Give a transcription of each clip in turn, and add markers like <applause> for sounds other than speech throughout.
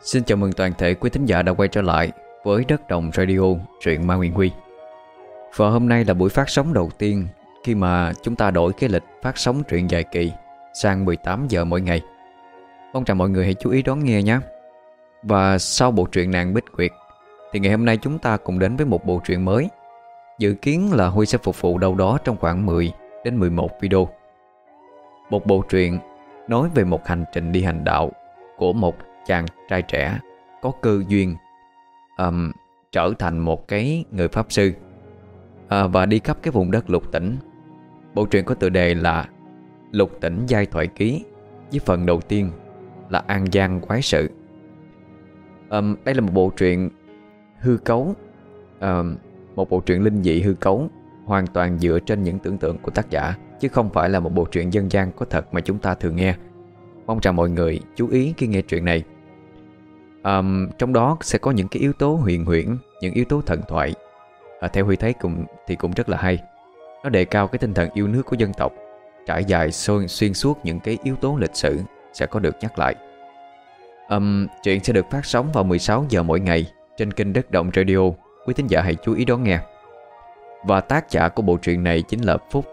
Xin chào mừng toàn thể quý thính giả đã quay trở lại với Đất Đồng Radio, truyện Ma Nguyên Huy. Và hôm nay là buổi phát sóng đầu tiên khi mà chúng ta đổi cái lịch phát sóng truyện dài kỳ sang 18 giờ mỗi ngày. Mong rằng mọi người hãy chú ý đón nghe nhé. Và sau bộ truyện Nàng Bích Quyệt, thì ngày hôm nay chúng ta cùng đến với một bộ truyện mới, Dự kiến là Huy sẽ phục vụ đâu đó trong khoảng 10 đến 11 video. Một bộ truyện nói về một hành trình đi hành đạo của một chàng trai trẻ có cơ duyên um, trở thành một cái người pháp sư à, và đi khắp cái vùng đất lục tỉnh. Bộ truyện có tựa đề là Lục tỉnh giai thoại ký với phần đầu tiên là An Giang quái sự. Um, đây là một bộ truyện hư cấu, um, một bộ truyện linh dị hư cấu hoàn toàn dựa trên những tưởng tượng của tác giả chứ không phải là một bộ truyện dân gian có thật mà chúng ta thường nghe. Mong rằng mọi người chú ý khi nghe truyện này um, Trong đó sẽ có những cái yếu tố huyền huyễn Những yếu tố thần thoại. À, Theo Huy thấy cũng, thì cũng rất là hay. Nó đề cao cái tinh thần yêu nước của dân tộc Trải dài xuyên, xuyên suốt những cái yếu tố lịch sử Sẽ có được nhắc lại. Um, Chuyện sẽ được phát sóng vào 16 giờ mỗi ngày Trên kênh Đất Động Radio. Quý thính giả hãy chú ý đón nghe. Và tác giả của bộ truyện này chính là Phúc.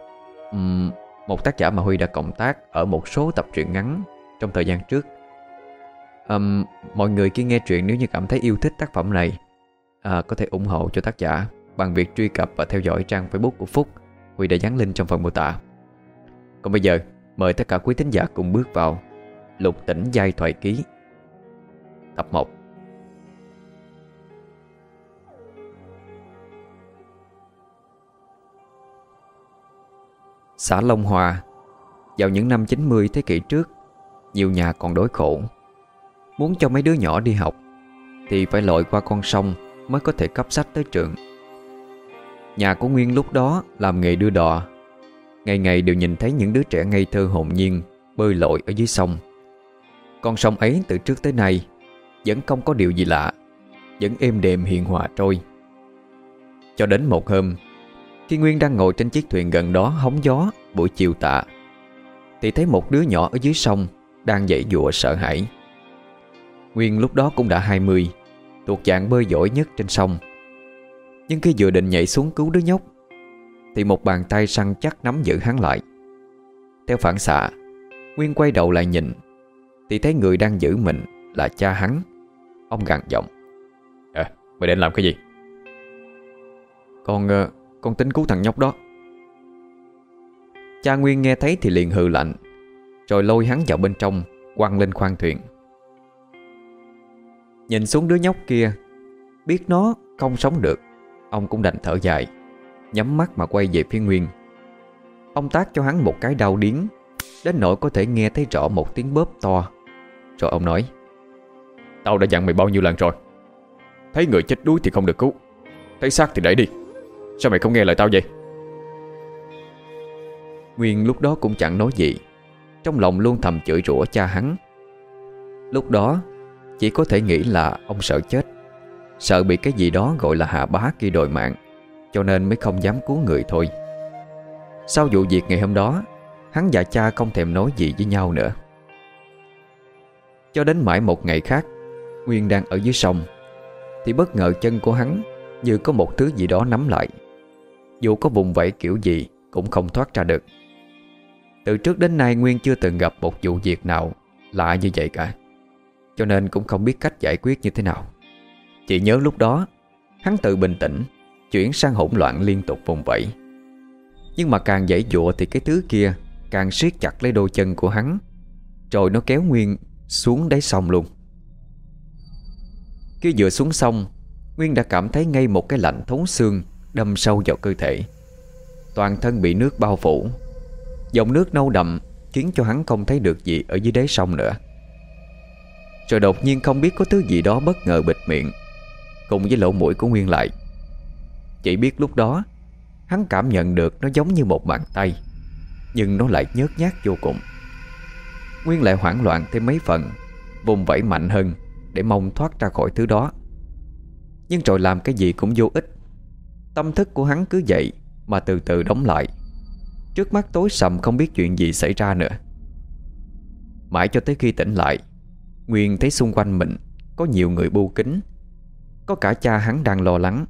Um, Một tác giả mà Huy đã cộng tác Ở một số tập truyện ngắn Trong thời gian trước um, Mọi người khi nghe truyện nếu như cảm thấy yêu thích tác phẩm này à, Có thể ủng hộ cho tác giả Bằng việc truy cập và theo dõi trang facebook của Phúc. Huy đã dán link trong phần mô tả. Còn bây giờ Mời tất cả quý thính giả cùng bước vào Lục tỉnh giai thoại ký. Tập 1 Xã Long Hòa. Vào những năm 90 thế kỷ trước Nhiều nhà còn đối khổ. Muốn cho mấy đứa nhỏ đi học, Thì phải lội qua con sông Mới có thể cấp sách tới trường. Nhà của Nguyên lúc đó Làm nghề đưa đò, Ngày ngày đều nhìn thấy những đứa trẻ ngây thơ hồn nhiên, Bơi lội ở dưới sông. Con sông ấy từ trước tới nay Vẫn không có điều gì lạ, Vẫn êm đềm hiền hòa trôi. Cho đến một hôm, Khi Nguyên đang ngồi trên chiếc thuyền gần đó hóng gió buổi chiều tạ, Thì thấy một đứa nhỏ ở dưới sông Đang dậy dụa sợ hãi. Nguyên lúc đó cũng đã 20 Thuộc dạng bơi giỏi nhất trên sông. Nhưng khi vừa định nhảy xuống cứu đứa nhóc, Thì một bàn tay săn chắc nắm giữ hắn lại. Theo phản xạ, Nguyên quay đầu lại nhìn, Thì thấy người đang giữ mình là cha hắn. Ông gằn giọng À mày định làm cái gì? Con ờ, Con tính cứu thằng nhóc đó. Cha Nguyên nghe thấy thì liền hừ lạnh, Rồi lôi hắn vào bên trong, Quăng lên khoang thuyền. Nhìn xuống đứa nhóc kia, Biết nó không sống được. Ông cũng đành thở dài, Nhắm mắt mà quay về phía Nguyên. Ông tác cho hắn một cái đau điếng, Đến nỗi có thể nghe thấy rõ một tiếng bóp to. Rồi ông nói, Tao đã dặn mày bao nhiêu lần rồi? Thấy người chết đuối thì không được cứu. Thấy xác thì đẩy đi. Sao mày không nghe lời tao vậy? Nguyên lúc đó cũng chẳng nói gì. Trong lòng luôn thầm chửi rủa cha hắn. Lúc đó chỉ có thể nghĩ là ông sợ chết. Sợ bị cái gì đó gọi là hạ bá kia đòi mạng, Cho nên mới không dám cứu người thôi. Sau vụ việc ngày hôm đó, Hắn và cha không thèm nói gì với nhau nữa. Cho đến mãi một ngày khác, Nguyên đang ở dưới sông, Thì bất ngờ chân của hắn Như có một thứ gì đó nắm lại. Dù có vùng vẫy kiểu gì Cũng không thoát ra được. Từ trước đến nay Nguyên chưa từng gặp một vụ việc nào Lạ như vậy cả cho nên cũng không biết cách giải quyết như thế nào. Chỉ nhớ lúc đó, Hắn tự bình tĩnh, Chuyển sang hỗn loạn liên tục vùng vẫy. Nhưng mà càng dãy dụa Thì cái thứ kia càng siết chặt lấy đôi chân của hắn. Rồi nó kéo Nguyên xuống đáy sông luôn. Khi vừa xuống sông, Nguyên đã cảm thấy ngay một cái lạnh thấu xương Đâm sâu vào cơ thể. Toàn thân bị nước bao phủ. Dòng nước nâu đậm Khiến cho hắn không thấy được gì ở dưới đáy sông nữa rồi đột nhiên không biết có thứ gì đó bất ngờ bịt miệng. Cùng với lỗ mũi của Nguyên lại. Chỉ biết lúc đó, Hắn cảm nhận được nó giống như một bàn tay, Nhưng nó lại nhớt nhát vô cùng. Nguyên lại hoảng loạn thêm mấy phần, Vùng vẫy mạnh hơn Để mong thoát ra khỏi thứ đó. Nhưng rồi làm cái gì cũng vô ích. Tâm thức của hắn cứ vậy Mà từ từ đóng lại. Trước mắt tối sầm không biết chuyện gì xảy ra nữa. Mãi cho tới khi tỉnh lại Nguyên thấy xung quanh mình, Có nhiều người bu kính. Có cả cha hắn đang lo lắng.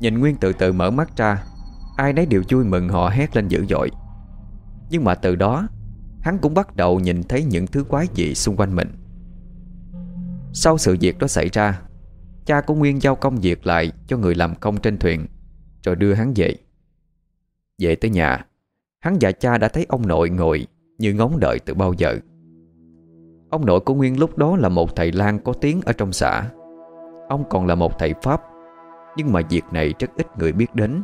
Nhìn Nguyên từ từ mở mắt ra, Ai nấy đều vui mừng họ hét lên dữ dội. Nhưng mà từ đó, Hắn cũng bắt đầu nhìn thấy những thứ quái dị xung quanh mình. Sau sự việc đó xảy ra, Cha của Nguyên giao công việc lại cho người làm công trên thuyền, Rồi đưa hắn về. Về tới nhà, Hắn và cha đã thấy ông nội ngồi Như ngóng đợi từ bao giờ. Ông nội của Nguyên lúc đó là một thầy lang có tiếng ở trong xã. Ông còn là một thầy Pháp, Nhưng mà việc này rất ít người biết đến.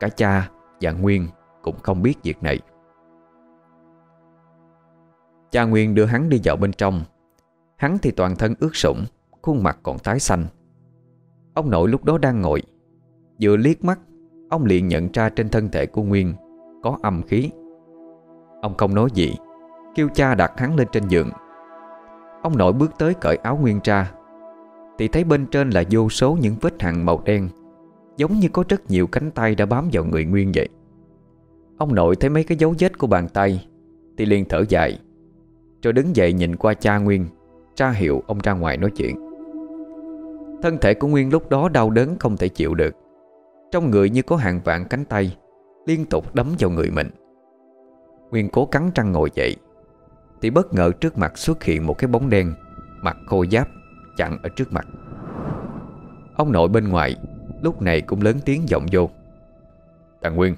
Cả cha và Nguyên cũng không biết việc này. Cha Nguyên đưa hắn đi vào bên trong. Hắn thì toàn thân ướt sũng, Khuôn mặt còn tái xanh. Ông nội lúc đó đang ngồi. Vừa liếc mắt, Ông liền nhận ra trên thân thể của Nguyên Có âm khí. Ông không nói gì, Kêu cha đặt hắn lên trên giường. Ông nội bước tới cởi áo Nguyên ra Thì thấy bên trên là vô số những vết hằn màu đen, Giống như có rất nhiều cánh tay đã bám vào người Nguyên vậy. Ông nội thấy mấy cái dấu vết của bàn tay, Thì liền thở dài, Rồi đứng dậy nhìn qua cha Nguyên, Tra hiệu ông ra ngoài nói chuyện. Thân thể của Nguyên lúc đó đau đớn không thể chịu được, Trong người như có hàng vạn cánh tay, Liên tục đấm vào người mình. Nguyên cố cắn răng ngồi dậy. Thì bất ngờ trước mặt xuất hiện một cái bóng đen Mặt khô giáp, Chặn ở trước mặt. Ông nội bên ngoài Lúc này cũng lớn tiếng vọng vô. Thằng Nguyên,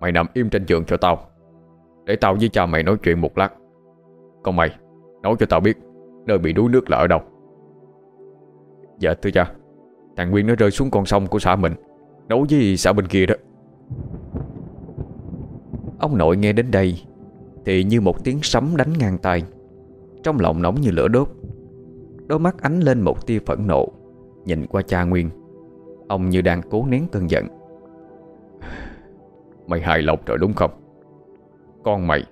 Mày nằm im trên giường cho tao, Để tao với cha mày nói chuyện một lát. Còn mày, Nói cho tao biết Nơi bị đuối nước là ở đâu. Dạ thưa cha. Thằng Nguyên nó rơi xuống con sông của xã mình Nấu với xã bên kia đó. Ông nội nghe đến đây thì như một tiếng sấm đánh ngang tay Trong lòng nóng như lửa đốt. Đôi mắt ánh lên một tia phẫn nộ Nhìn qua cha Nguyên. Ông như đang cố nén cơn giận. Mày hài lộc rồi đúng không? Con mày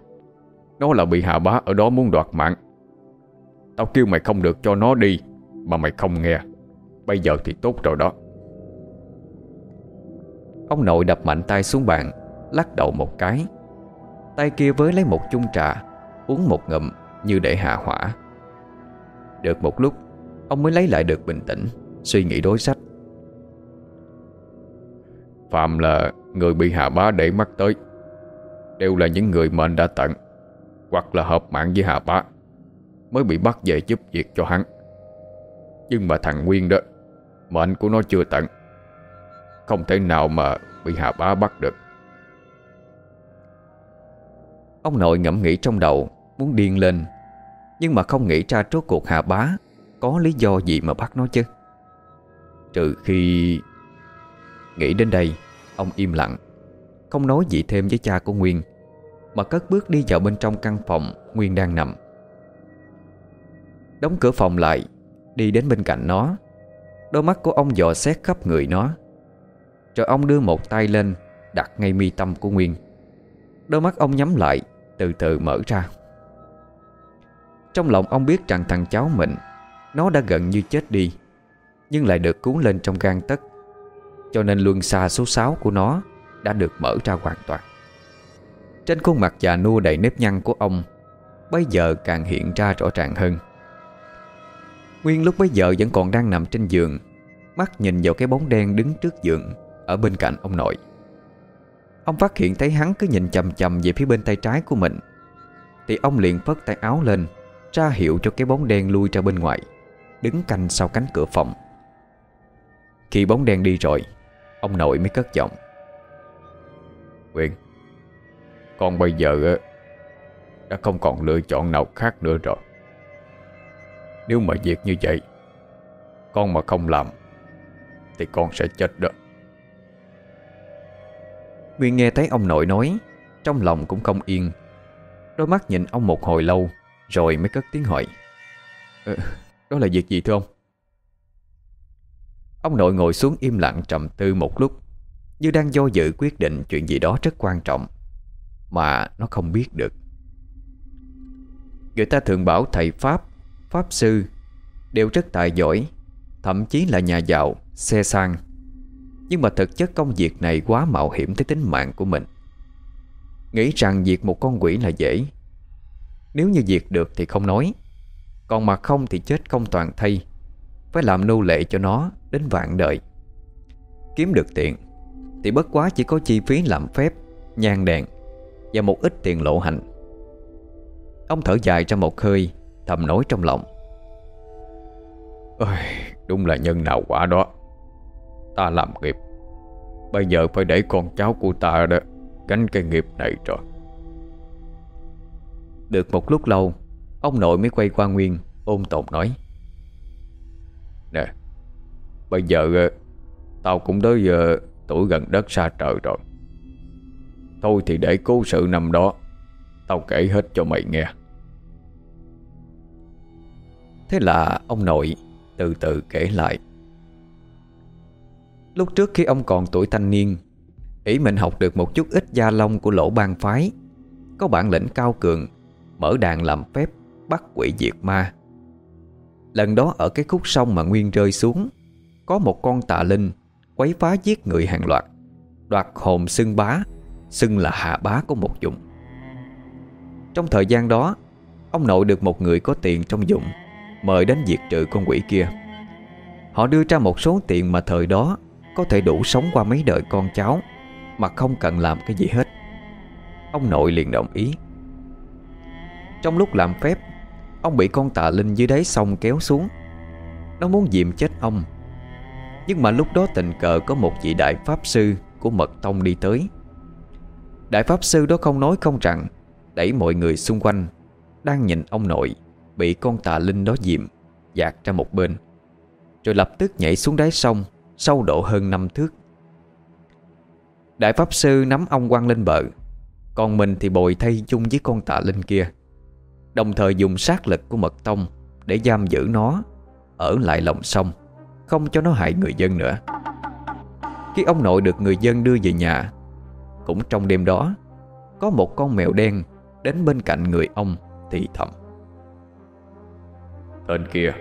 Nó là bị hạ bá ở đó muốn đoạt mạng. Tao kêu mày không được cho nó đi Mà mày không nghe. Bây giờ thì tốt rồi đó. Ông nội đập mạnh tay xuống bàn Lắc đầu một cái Tay kia với lấy một chung trà, Uống một ngụm như để hạ hỏa. Được một lúc, Ông mới lấy lại được bình tĩnh, Suy nghĩ đối sách. Phạm là người bị Hà Bá để mắt tới. Đều là những người mệnh đã tận Hoặc là hợp mạng với Hà Bá, Mới bị bắt về giúp việc cho hắn. Nhưng mà thằng Nguyên đó, Mệnh của nó chưa tận Không thể nào mà bị Hà Bá bắt được. Ông nội ngẫm nghĩ trong đầu, Muốn điên lên. Nhưng mà không nghĩ ra trốt cuộc Hà Bá Có lý do gì mà bắt nó chứ. Trừ khi Nghĩ đến đây, Ông im lặng, Không nói gì thêm với cha của Nguyên, Mà cất bước đi vào bên trong căn phòng Nguyên đang nằm. Đóng cửa phòng lại, Đi đến bên cạnh nó. Đôi mắt của ông dò xét khắp người nó. Rồi ông đưa một tay lên, Đặt ngay mi tâm của Nguyên. Đôi mắt ông nhắm lại từ từ mở ra. Trong lòng ông biết rằng thằng cháu mình, Nó đã gần như chết đi, Nhưng lại được cuốn lên trong gan tất cho nên luân xa số 6 của nó Đã được mở ra hoàn toàn. Trên khuôn mặt già nua đầy nếp nhăn của ông, Bây giờ càng hiện ra rõ ràng hơn. Nguyên lúc bấy giờ vẫn còn đang nằm trên giường, Mắt nhìn vào cái bóng đen đứng trước giường Ở bên cạnh ông nội. Ông phát hiện thấy hắn cứ nhìn chầm chầm về phía bên tay trái của mình. Thì ông liền phất tay áo lên, Ra hiệu cho cái bóng đen lui ra bên ngoài, Đứng canh sau cánh cửa phòng. Khi bóng đen đi rồi, Ông nội mới cất giọng. Quyền, Con bây giờ Đã không còn lựa chọn nào khác nữa rồi. Nếu mà việc như vậy, Con mà không làm, Thì con sẽ chết đó. Nguyên nghe thấy ông nội nói Trong lòng cũng không yên. Đôi mắt nhìn ông một hồi lâu Rồi mới cất tiếng hỏi. Ờ, Đó là việc gì thưa ông? Ông nội ngồi xuống im lặng trầm tư một lúc Như đang do dự quyết định chuyện gì đó rất quan trọng Mà nó không biết được. Người ta thường bảo thầy Pháp, Pháp Sư Đều rất tài giỏi Thậm chí là nhà giàu, xe sang. Nhưng mà thực chất công việc này quá mạo hiểm tới tính mạng của mình. Nghĩ rằng diệt một con quỷ là dễ. Nếu như diệt được thì không nói. Còn mà không thì chết không toàn thay. Phải làm nô lệ cho nó Đến vạn đời. Kiếm được tiền Thì bất quá chỉ có chi phí làm phép Nhang đèn Và một ít tiền lộ hành. Ông thở dài ra một hơi Thầm nói trong lòng. Ôi, Đúng là nhân nào quả đó. Ta làm nghiệp. Bây giờ phải để con cháu của ta đó Gánh cái nghiệp này rồi. Được một lúc lâu, Ông nội mới quay qua Nguyên Ôm tồn nói. Nè, Bây giờ ờ, Tao cũng tới giờ tuổi gần đất xa trời rồi. Thôi thì để cố sự năm đó, Tao kể hết cho mày nghe. Thế là ông nội từ từ kể lại. Lúc trước khi ông còn tuổi thanh niên, Ý mình học được một chút ít gia long của lỗ bang phái. Có bản lĩnh cao cường, Mở đàn làm phép, Bắt quỷ diệt ma. Lần đó ở cái khúc sông mà Nguyên rơi xuống, Có một con tà linh Quấy phá giết người hàng loạt. Đoạt hồn xưng bá, Xưng là hạ bá của một dụng. Trong thời gian đó, Ông nội được một người có tiền trong dụng, Mời đến diệt trừ con quỷ kia. Họ đưa ra một số tiền mà thời đó có thể đủ sống qua mấy đời con cháu, Mà không cần làm cái gì hết. Ông nội liền đồng ý. Trong lúc làm phép, Ông bị con tà linh dưới đáy sông kéo xuống. Nó muốn diệm chết ông. Nhưng mà lúc đó tình cờ có một vị đại pháp sư Của mật tông đi tới. Đại pháp sư đó không nói không rằng, Đẩy mọi người xung quanh, Đang nhìn ông nội Bị con tà linh đó diệm Dạt ra một bên, Rồi lập tức nhảy xuống đáy sông. Sâu độ hơn năm thước. Đại pháp sư nắm ông quăng lên bờ, Còn mình thì bồi thay chung với con tạ linh kia, Đồng thời dùng sát lực của mật tông Để giam giữ nó Ở lại lòng sông, Không cho nó hại người dân nữa. Khi ông nội được người dân đưa về nhà, Cũng trong đêm đó, Có một con mèo đen Đến bên cạnh người ông thì thầm. Tên kia,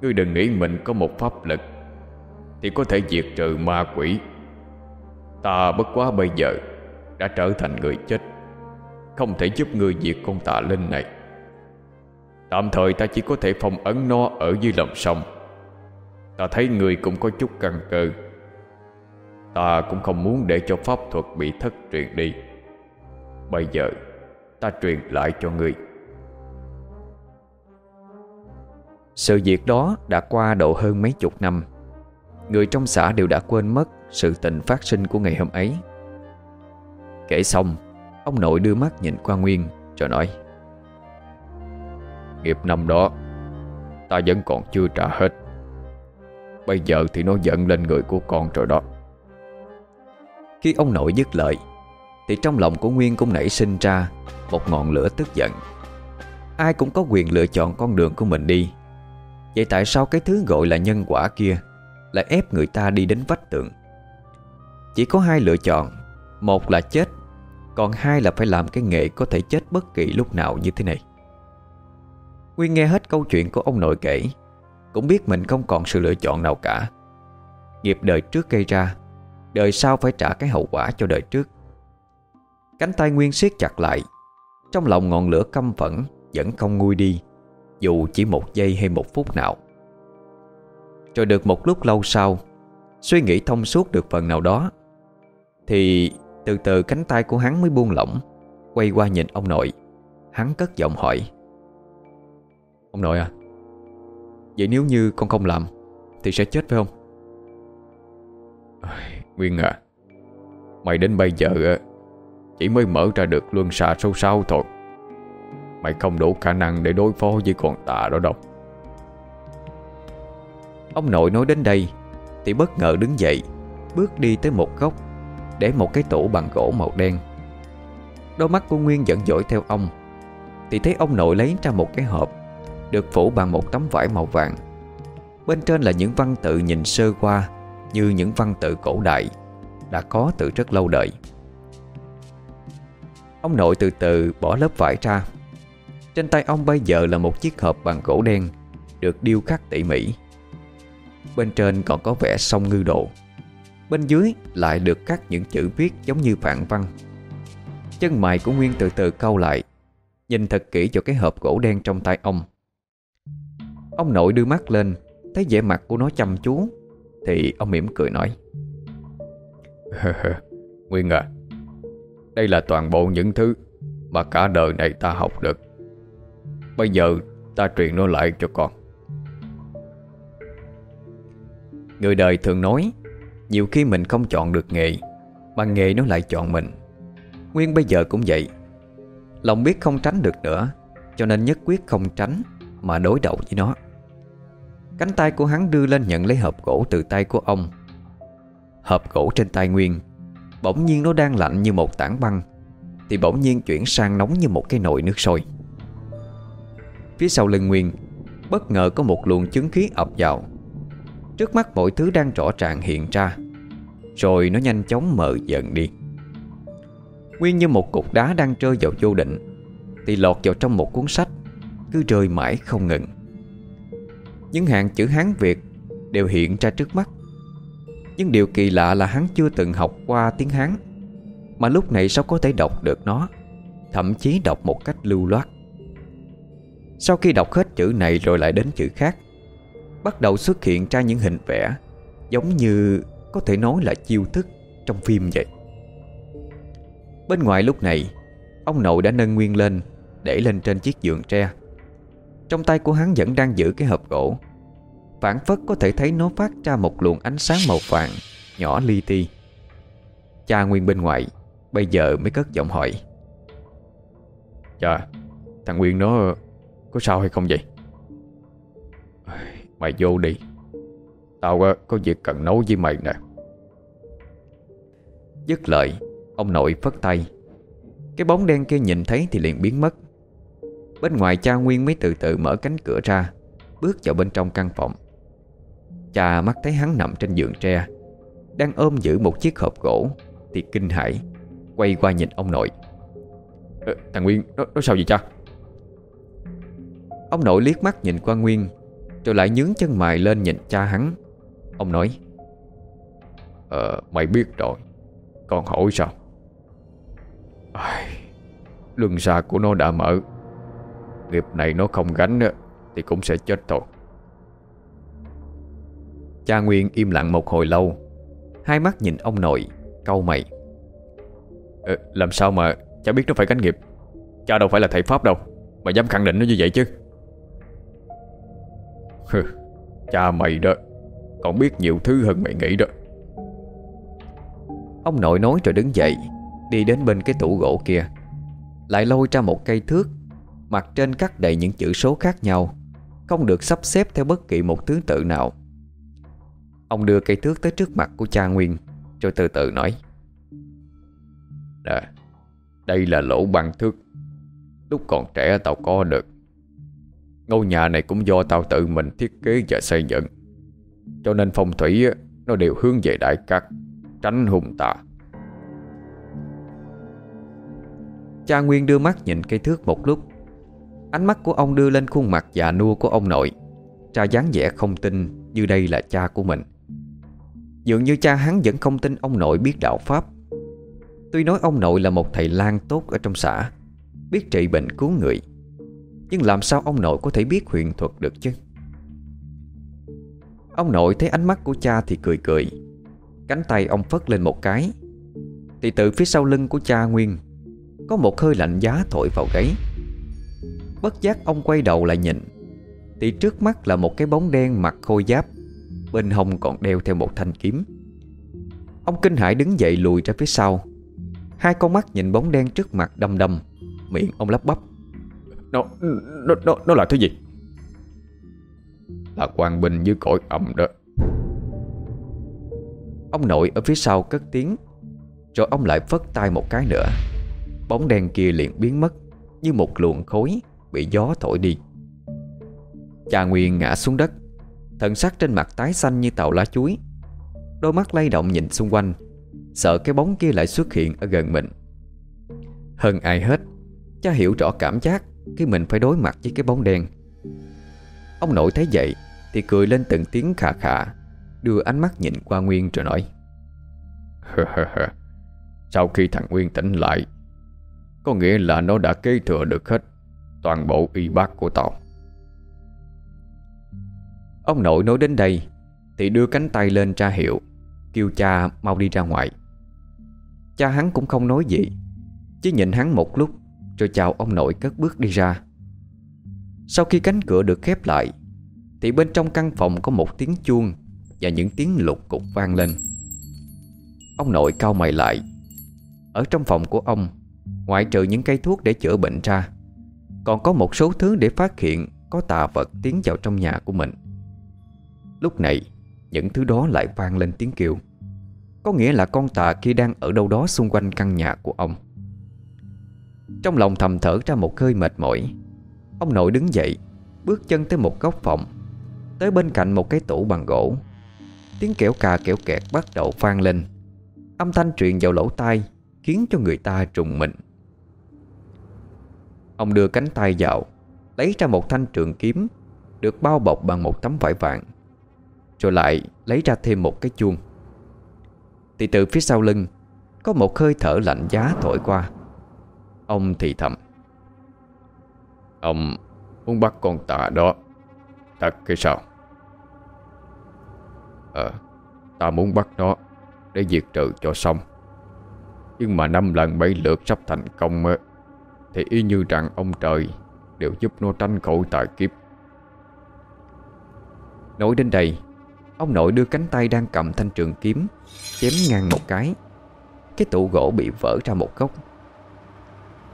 Ngươi đừng nghĩ mình có một pháp lực thì có thể diệt trừ ma quỷ. Ta bất quá bây giờ Đã trở thành người chết, Không thể giúp người diệt con tà linh này. Tạm thời ta chỉ có thể phong ấn nó Ở dưới lòng sông. Ta thấy người cũng có chút căn cơ. Ta cũng không muốn để cho pháp thuật bị thất truyền đi. Bây giờ Ta truyền lại cho ngươi Sự việc đó đã qua độ hơn mấy chục năm. Người trong xã đều đã quên mất Sự tình phát sinh của ngày hôm ấy. Kể xong, Ông nội đưa mắt nhìn qua Nguyên, Rồi nói, Nghiệp năm đó, Ta vẫn còn chưa trả hết. Bây giờ thì nó giận lên người của con rồi đó. Khi ông nội dứt lời, Thì trong lòng của Nguyên cũng nảy sinh ra Một ngọn lửa tức giận. Ai cũng có quyền lựa chọn con đường của mình đi. Vậy tại sao cái thứ gọi là nhân quả kia lại ép người ta đi đến vách tường. Chỉ có hai lựa chọn, Một là chết, Còn hai là phải làm cái nghệ có thể chết bất kỳ lúc nào như thế này. Nguyên nghe hết câu chuyện của ông nội kể, Cũng biết mình không còn sự lựa chọn nào cả. Nghiệp đời trước gây ra, Đời sau phải trả cái hậu quả cho đời trước. Cánh tay Nguyên siết chặt lại, Trong lòng ngọn lửa căm phẫn Vẫn không nguôi đi, dù chỉ một giây hay một phút nào. Rồi được một lúc lâu sau, Suy nghĩ thông suốt được phần nào đó, Thì từ từ cánh tay của hắn mới buông lỏng, Quay qua nhìn ông nội. Hắn cất giọng hỏi, Ông nội à Vậy nếu như con không làm Thì sẽ chết phải không? Nguyên à Mày đến bây giờ Chỉ mới mở ra được luân xà sâu sâu thôi. Mày không đủ khả năng để đối phó với con tà đó đâu. Ông nội nói đến đây, Thì bất ngờ đứng dậy, Bước đi tới một góc, Để một cái tủ bằng gỗ màu đen. Đôi mắt của Nguyên dẫn dỗi theo ông, Thì thấy ông nội lấy ra một cái hộp, Được phủ bằng một tấm vải màu vàng. Bên trên là những văn tự nhìn sơ qua, Như những văn tự cổ đại, Đã có từ rất lâu đời. Ông nội từ từ bỏ lớp vải ra. Trên tay ông bây giờ là một chiếc hộp bằng gỗ đen, Được điêu khắc tỉ mỉ. Bên trên còn có vẻ sông ngư độ Bên dưới lại được cắt những chữ viết giống như phản văn. Chân mày của Nguyên từ từ câu lại, Nhìn thật kỹ vào cái hộp gỗ đen trong tay ông. Ông nội đưa mắt lên, Thấy vẻ mặt của nó chăm chú, Thì ông mỉm cười nói. <laughs> Nguyên à Đây là toàn bộ những thứ Mà cả đời này ta học được. Bây giờ ta truyền nó lại cho con. Người đời thường nói, Nhiều khi mình không chọn được nghề, Mà nghề nó lại chọn mình. Nguyên bây giờ cũng vậy. Lòng biết không tránh được nữa, Cho nên nhất quyết không tránh Mà đối đầu với nó. Cánh tay của hắn đưa lên nhận lấy hộp gỗ từ tay của ông. Hộp gỗ trên tay Nguyên, Bỗng nhiên nó đang lạnh như một tảng băng, Thì bỗng nhiên chuyển sang nóng như một cái nồi nước sôi. Phía sau lưng Nguyên, Bất ngờ có một luồng chứng khí ập vào. Trước mắt mọi thứ đang rõ ràng hiện ra. Rồi nó nhanh chóng mờ dần đi. Nguyên như một cục đá đang rơi vào vô định, Thì lọt vào trong một cuốn sách, Cứ rơi mãi không ngừng. Những hàng chữ Hán Việt Đều hiện ra trước mắt. Nhưng điều kỳ lạ là hắn chưa từng học qua tiếng Hán, Mà lúc này sao có thể đọc được nó, Thậm chí đọc một cách lưu loát. Sau khi đọc hết chữ này rồi lại đến chữ khác Bắt đầu xuất hiện ra những hình vẽ Giống như có thể nói là chiêu thức trong phim vậy. Bên ngoài lúc này Ông nội đã nâng Nguyên lên Để lên trên chiếc giường tre. Trong tay của hắn vẫn đang giữ cái hộp gỗ. Phản phất có thể thấy nó phát ra một luồng ánh sáng màu vàng Nhỏ li ti. Cha Nguyên bên ngoài Bây giờ mới cất giọng hỏi. Dạ Thằng Nguyên nó có sao hay không vậy Mày vô đi. Tao ờ, có việc cần nấu với mày nè. Dứt lời Ông nội phất tay. Cái bóng đen kia nhìn thấy thì liền biến mất. Bên ngoài cha Nguyên mới từ từ mở cánh cửa ra Bước vào bên trong căn phòng. Cha mắt thấy hắn nằm trên giường tre Đang ôm giữ một chiếc hộp gỗ Thì kinh hãi Quay qua nhìn ông nội. Ờ, Thằng Nguyên, nó, nó sao vậy cha? Ông nội liếc mắt nhìn qua Nguyên rồi lại nhướng chân mày lên nhìn cha hắn. Ông nói Ờ, mày biết rồi. Con hỏi sao? Luân xa của nó đã mở. Nghiệp này nó không gánh Thì cũng sẽ chết thôi. Cha Nguyên im lặng một hồi lâu. Hai mắt nhìn ông nội Câu mày. Ờ, Làm sao mà cha biết nó phải gánh nghiệp? Cha đâu phải là thầy Pháp đâu Mà dám khẳng định nó như vậy chứ. Cha mày đó, Còn biết nhiều thứ hơn mày nghĩ đó. Ông nội nói rồi đứng dậy, Đi đến bên cái tủ gỗ kia. Lại lôi ra một cây thước Mặt trên cắt đầy những chữ số khác nhau, Không được sắp xếp theo bất kỳ một thứ tự nào. Ông đưa cây thước tới trước mặt của cha Nguyên, Rồi từ từ nói. Nè, Đây là lỗ băng thước, Lúc còn trẻ tao có được. Ngôi nhà này cũng do tao tự mình thiết kế và xây dựng. Cho nên phong thủy Nó đều hướng về đại cát, Tránh hung tà. Cha Nguyên đưa mắt nhìn cây thước một lúc. Ánh mắt của ông đưa lên khuôn mặt già nua của ông nội. Cha dáng vẻ không tin Như đây là cha của mình. Dường như cha hắn vẫn không tin ông nội biết đạo Pháp. Tuy nói ông nội là một thầy lang tốt ở trong xã, Biết trị bệnh cứu người nhưng làm sao ông nội có thể biết huyền thuật được chứ? Ông nội thấy ánh mắt của cha thì cười cười. Cánh tay ông phất lên một cái. Thì từ phía sau lưng của cha Nguyên, Có một hơi lạnh giá thổi vào gáy. Bất giác ông quay đầu lại nhìn. Thì trước mắt là một cái bóng đen mặc khôi giáp, Bên hông còn đeo theo một thanh kiếm. Ông kinh hãi đứng dậy lùi ra phía sau. Hai con mắt nhìn bóng đen trước mặt đâm đâm Miệng ông lắp bắp. Nó, nó, nó, nó là thứ gì? Là quang binh dưới cõi ẩm đó. Ông nội ở phía sau cất tiếng Rồi ông lại phất tay một cái nữa. Bóng đen kia liền biến mất Như một luồng khối Bị gió thổi đi. Cha Nguyên ngã xuống đất Thần sắc trên mặt tái xanh như tàu lá chuối. Đôi mắt lay động nhìn xung quanh Sợ cái bóng kia lại xuất hiện ở gần mình. Hơn ai hết Cha hiểu rõ cảm giác khi mình phải đối mặt với cái bóng đen. Ông nội thấy vậy Thì cười lên từng tiếng khà khà, Đưa ánh mắt nhìn qua Nguyên rồi nói Sau khi thằng Nguyên tỉnh lại, Có nghĩa là nó đã kế thừa được hết Toàn bộ y bác của tao. Ông nội nói đến đây Thì đưa cánh tay lên tra hiệu, Kêu cha mau đi ra ngoài. Cha hắn cũng không nói gì, Chỉ nhìn hắn một lúc rồi chào ông nội cất bước đi ra. Sau khi cánh cửa được khép lại, Thì bên trong căn phòng có một tiếng chuông Và những tiếng lục cục vang lên. Ông nội cau mày lại. Ở trong phòng của ông, Ngoại trừ những cây thuốc để chữa bệnh ra, Còn có một số thứ để phát hiện Có tà vật tiến vào trong nhà của mình. Lúc này, Những thứ đó lại vang lên tiếng kêu. Có nghĩa là con tà kia đang ở đâu đó Xung quanh căn nhà của ông. Trong lòng thầm thở ra một hơi mệt mỏi. Ông nội đứng dậy, Bước chân tới một góc phòng. Tới bên cạnh một cái tủ bằng gỗ. Tiếng kẻo cà kẻo kẹt bắt đầu vang lên. Âm thanh truyền vào lỗ tai, Khiến cho người ta trùng mình. Ông đưa cánh tay vào, Lấy ra một thanh trường kiếm, Được bao bọc bằng một tấm vải vàng. Rồi lại lấy ra thêm một cái chuông. Thì từ phía sau lưng, Có một hơi thở lạnh giá thổi qua. Ông thì thầm. Ông muốn bắt con tà đó. Thật cái sao? Ờ Ta muốn bắt nó Để diệt trừ cho xong. Nhưng mà năm lần bảy lượt sắp thành công Thì y như rằng ông trời Đều giúp nó tránh khổ tài kiếp. Nói đến đây, Ông nội đưa cánh tay đang cầm thanh trường kiếm, Chém ngang một cái. Cái tủ gỗ bị vỡ ra một góc.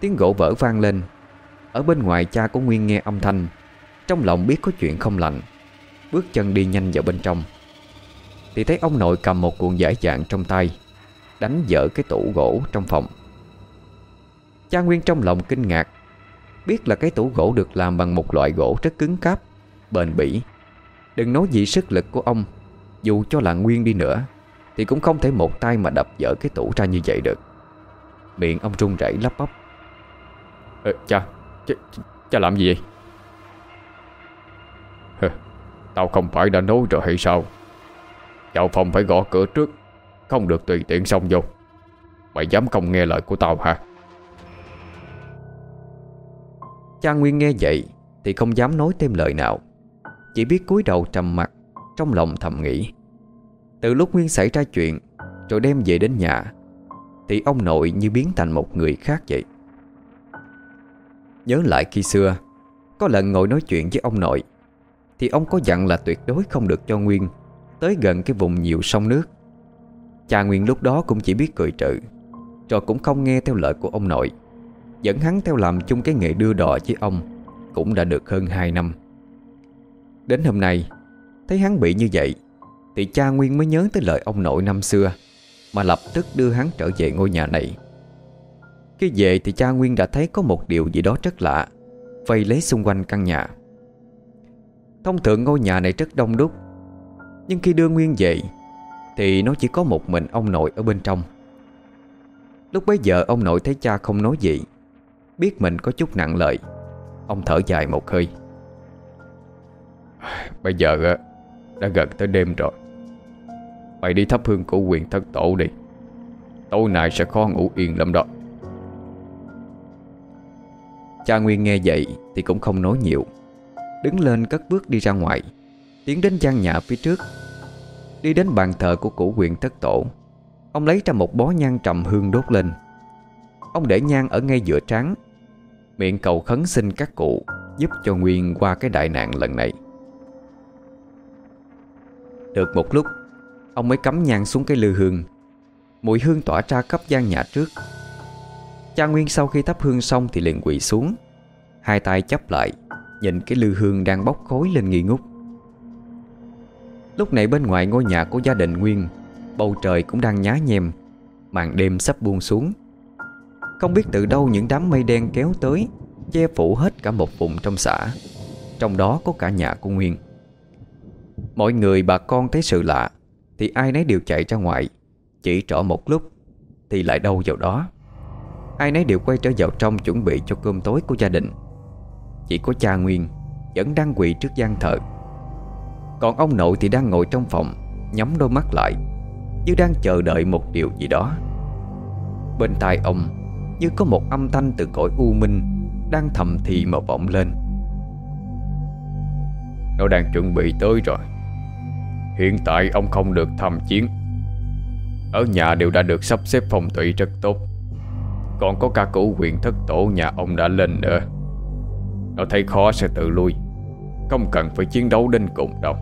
Tiếng gỗ vỡ vang lên. Ở bên ngoài cha của Nguyên nghe âm thanh, Trong lòng biết có chuyện không lành, Bước chân đi nhanh vào bên trong. Thì thấy ông nội cầm một cuộn giải dạng trong tay, Đánh vỡ cái tủ gỗ trong phòng. Cha Nguyên trong lòng kinh ngạc, Biết là cái tủ gỗ được làm bằng một loại gỗ rất cứng cáp, Bền bỉ. Đừng nói gì sức lực của ông, Dù cho là Nguyên đi nữa, Thì cũng không thể một tay mà đập vỡ cái tủ ra như vậy được. Miệng ông run rẩy lắp bắp. Ờ, cha, cha, cha làm gì vậy? Hừ, tao không phải đã nói rồi hay sao? Vào phòng phải gõ cửa trước Không được tùy tiện xông vô Mày dám không nghe lời của tao hả? Cha Nguyên nghe vậy Thì không dám nói thêm lời nào Chỉ biết cúi đầu trầm mặt Trong lòng thầm nghĩ Từ lúc Nguyên xảy ra chuyện Rồi đem về đến nhà Thì ông nội như biến thành một người khác vậy Nhớ lại khi xưa, Có lần ngồi nói chuyện với ông nội, Thì ông có dặn là tuyệt đối không được cho Nguyên Tới gần cái vùng nhiều sông nước. Cha Nguyên lúc đó cũng chỉ biết cười trừ Rồi cũng không nghe theo lời của ông nội, Dẫn hắn theo làm chung cái nghề đưa đò với ông Cũng đã được hơn 2 năm. Đến hôm nay, Thấy hắn bị như vậy, Thì cha Nguyên mới nhớ tới lời ông nội năm xưa, Mà lập tức đưa hắn trở về ngôi nhà này. Khi về thì cha Nguyên đã thấy có một điều gì đó rất lạ, Vây lấy xung quanh căn nhà. Thông thường ngôi nhà này rất đông đúc, Nhưng khi đưa Nguyên về Thì nó chỉ có một mình ông nội ở bên trong. Lúc bấy giờ ông nội thấy cha không nói gì, Biết mình có chút nặng lợi Ông thở dài một hơi. <sighs> Bây giờ đã gần tới đêm rồi. Mày đi thắp hương của quyền thất tổ đi. Tối nay sẽ khó ngủ yên lắm đó. Cha Nguyên nghe vậy Thì cũng không nói nhiều. Đứng lên cất bước đi ra ngoài. Tiến đến gian nhà phía trước. Đi đến bàn thờ của cụ quyền thất tổ. Ông lấy ra một bó nhang trầm hương đốt lên. Ông để nhang ở ngay giữa trán. Miệng cầu khấn xin các cụ Giúp cho Nguyên qua cái đại nạn lần này. Được một lúc, Ông mới cắm nhang xuống cái lư hương. Mùi hương tỏa ra khắp gian nhà trước. Cha Nguyên sau khi thắp hương xong Thì liền quỳ xuống. Hai tay chắp lại, Nhìn cái lư hương đang bốc khói lên nghi ngút. Lúc này bên ngoài ngôi nhà của gia đình Nguyên, Bầu trời cũng đang nhá nhem, Màn đêm sắp buông xuống. Không biết từ đâu những đám mây đen kéo tới, Che phủ hết cả một vùng trong xã, Trong đó có cả nhà của Nguyên. Mọi người bà con thấy sự lạ, Thì ai nấy đều chạy ra ngoài, Chỉ trỏ một lúc, Thì lại đâu vào đó. Ai nấy đều quay trở vào trong chuẩn bị cho cơm tối của gia đình. Chỉ có cha Nguyên Vẫn đang quỳ trước gian thờ. Còn ông nội thì đang ngồi trong phòng, Nhắm đôi mắt lại, Như đang chờ đợi một điều gì đó. Bên tai ông, Như có một âm thanh từ cõi u minh Đang thầm thì mà vọng lên. Nó đang chuẩn bị tới rồi. Hiện tại ông không được tham chiến. Ở nhà đều đã được sắp xếp phòng thủy rất tốt. Còn có cả cửu quyền thất tổ nhà ông đã lên nữa. Nó thấy khó sẽ tự lui Không cần phải chiến đấu đến cùng đâu.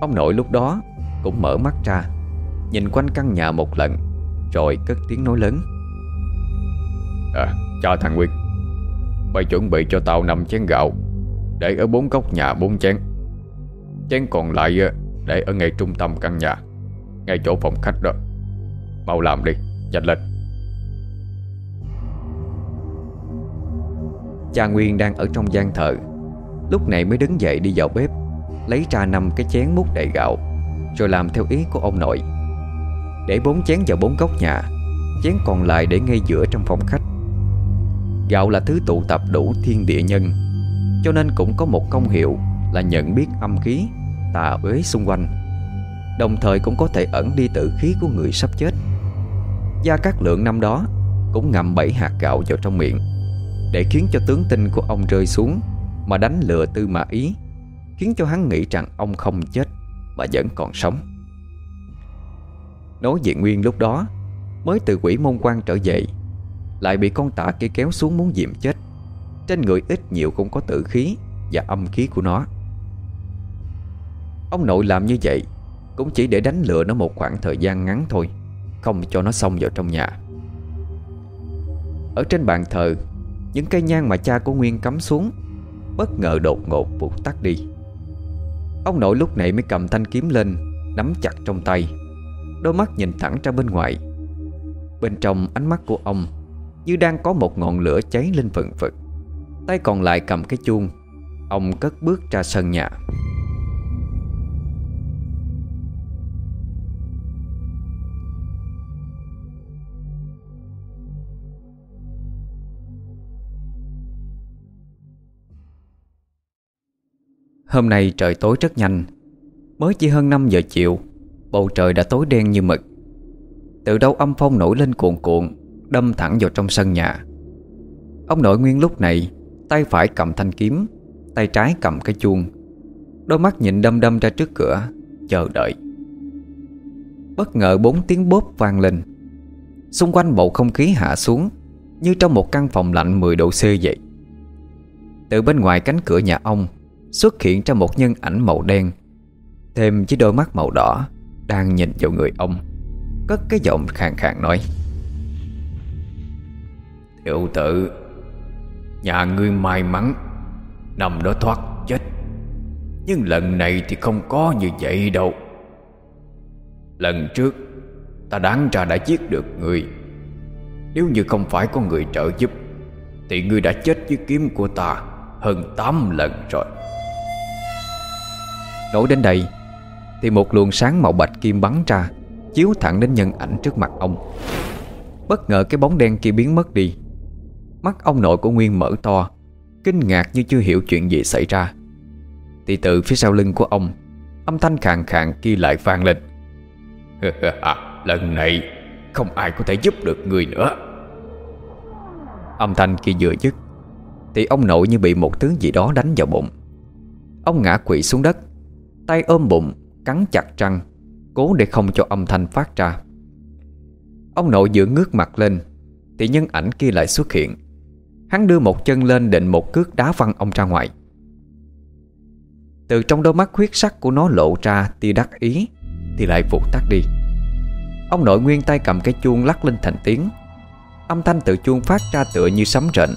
Ông nội lúc đó cũng mở mắt ra Nhìn quanh căn nhà một lần Rồi cất tiếng nói lớn. À, cho thằng Nguyên Mày chuẩn bị cho tao năm chén gạo Để ở bốn góc nhà bốn chén. Chén còn lại à, để ở ngay trung tâm căn nhà Ngay chỗ phòng khách đó. Mau làm đi, nhanh lên. Cha Nguyên đang ở trong gian thờ. Lúc này mới đứng dậy đi vào bếp Lấy ra năm cái chén múc đầy gạo Rồi làm theo ý của ông nội. Để bốn chén vào bốn góc nhà Chén còn lại để ngay giữa trong phòng khách. Gạo là thứ tụ tập đủ thiên địa nhân Cho nên cũng có một công hiệu Là nhận biết âm khí Tà uế xung quanh. Đồng thời cũng có thể ẩn đi tự khí của người sắp chết. Gia Cát Lượng năm đó Cũng ngậm bảy hạt gạo vào trong miệng Để khiến cho tướng tinh của ông rơi xuống Mà đánh lừa tư mã ý, Khiến cho hắn nghĩ rằng ông không chết Mà vẫn còn sống. Nói diện nguyên lúc đó, Mới từ quỷ môn quan trở về, Lại bị con tả kia kéo xuống muốn diệm chết. Trên người ít nhiều cũng có tử khí Và âm khí của nó. Ông nội làm như vậy Cũng chỉ để đánh lừa nó một khoảng thời gian ngắn thôi. Không cho nó xông vào trong nhà. Ở trên bàn thờ, Những cây nhang mà cha của Nguyên cắm xuống, Bất ngờ đột ngột vụt tắt đi. Ông nội lúc này mới cầm thanh kiếm lên, Nắm chặt trong tay, Đôi mắt nhìn thẳng ra bên ngoài. Bên trong ánh mắt của ông Như đang có một ngọn lửa cháy lên phần phật Tay còn lại cầm cái chuông, Ông cất bước ra sân nhà. Hôm nay trời tối rất nhanh. Mới chỉ hơn 5 giờ chiều, Bầu trời đã tối đen như mực. Từ đâu âm phong nổi lên cuộn cuộn, Đâm thẳng vào trong sân nhà. Ông nội nguyên lúc này, Tay phải cầm thanh kiếm, Tay trái cầm cái chuông. Đôi mắt nhìn đâm đâm ra trước cửa, Chờ đợi. Bất ngờ bốn tiếng bóp vang lên. Xung quanh bầu không khí hạ xuống, Như trong một căn phòng lạnh 10 độ C vậy. Từ bên ngoài cánh cửa nhà ông Xuất hiện ra một nhân ảnh màu đen. Thêm với đôi mắt màu đỏ Đang nhìn vào người ông. Cất cái giọng khàn khàn nói. Tiểu tử, Nhà ngươi may mắn, năm đó thoát chết. Nhưng lần này thì không có như vậy đâu. Lần trước, Ta đáng ra đã giết được người. Nếu như không phải có người trợ giúp, Thì ngươi đã chết dưới kiếm của ta. Hơn 8 lần rồi. Nói đến đây Thì một luồng sáng màu bạch kim bắn ra Chiếu thẳng đến nhân ảnh trước mặt ông. Bất ngờ cái bóng đen kia biến mất đi. Mắt ông nội của Nguyên mở to Kinh ngạc như chưa hiểu chuyện gì xảy ra. Thì từ phía sau lưng của ông Âm thanh khàn khàn kia lại vang lên. <laughs> Lần này Không ai có thể giúp được người nữa. Âm thanh kia vừa dứt thì ông nội như bị một thứ gì đó đánh vào bụng. Ông ngã quỵ xuống đất, Tay ôm bụng, Cắn chặt răng, Cố để không cho âm thanh phát ra. Ông nội vừa ngước mặt lên, Thì nhân ảnh kia lại xuất hiện. Hắn đưa một chân lên định một cước đá văng ông ra ngoài. Từ trong đôi mắt huyết sắc của nó lộ ra tia đắc ý, Thì lại vụt tắt đi. Ông nội nguyên tay cầm cái chuông lắc lên thành tiếng. Âm thanh từ chuông phát ra tựa như sấm rệnh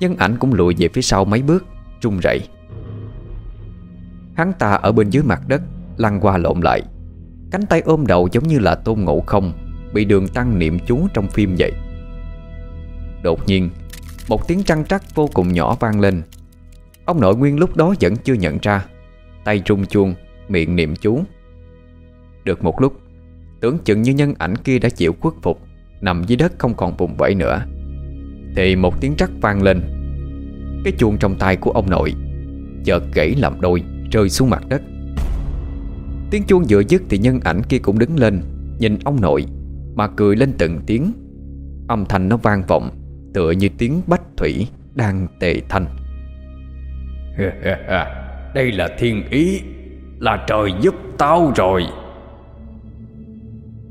Nhân ảnh cũng lùi về phía sau mấy bước Trung rẩy. Hắn ta ở bên dưới mặt đất, Lăn qua lộn lại. Cánh tay ôm đầu giống như là tôn ngộ không, Bị đường tăng niệm chú trong phim vậy. Đột nhiên, Một tiếng trăng trắc vô cùng nhỏ vang lên. Ông nội nguyên lúc đó vẫn chưa nhận ra. Tay trung chuông, Miệng niệm chú. Được một lúc, Tưởng chừng như nhân ảnh kia đã chịu khuất phục, Nằm dưới đất không còn vùng vẫy nữa. Thì một tiếng trắc vang lên. Cái chuông trong tay của ông nội Chợt gãy làm đôi Rơi xuống mặt đất. Tiếng chuông vừa dứt thì nhân ảnh kia cũng đứng lên Nhìn ông nội Mà cười lên từng tiếng. Âm thanh nó vang vọng Tựa như tiếng bách thủy đang tề thanh. <laughs> Đây là thiên ý Là trời giúp tao rồi.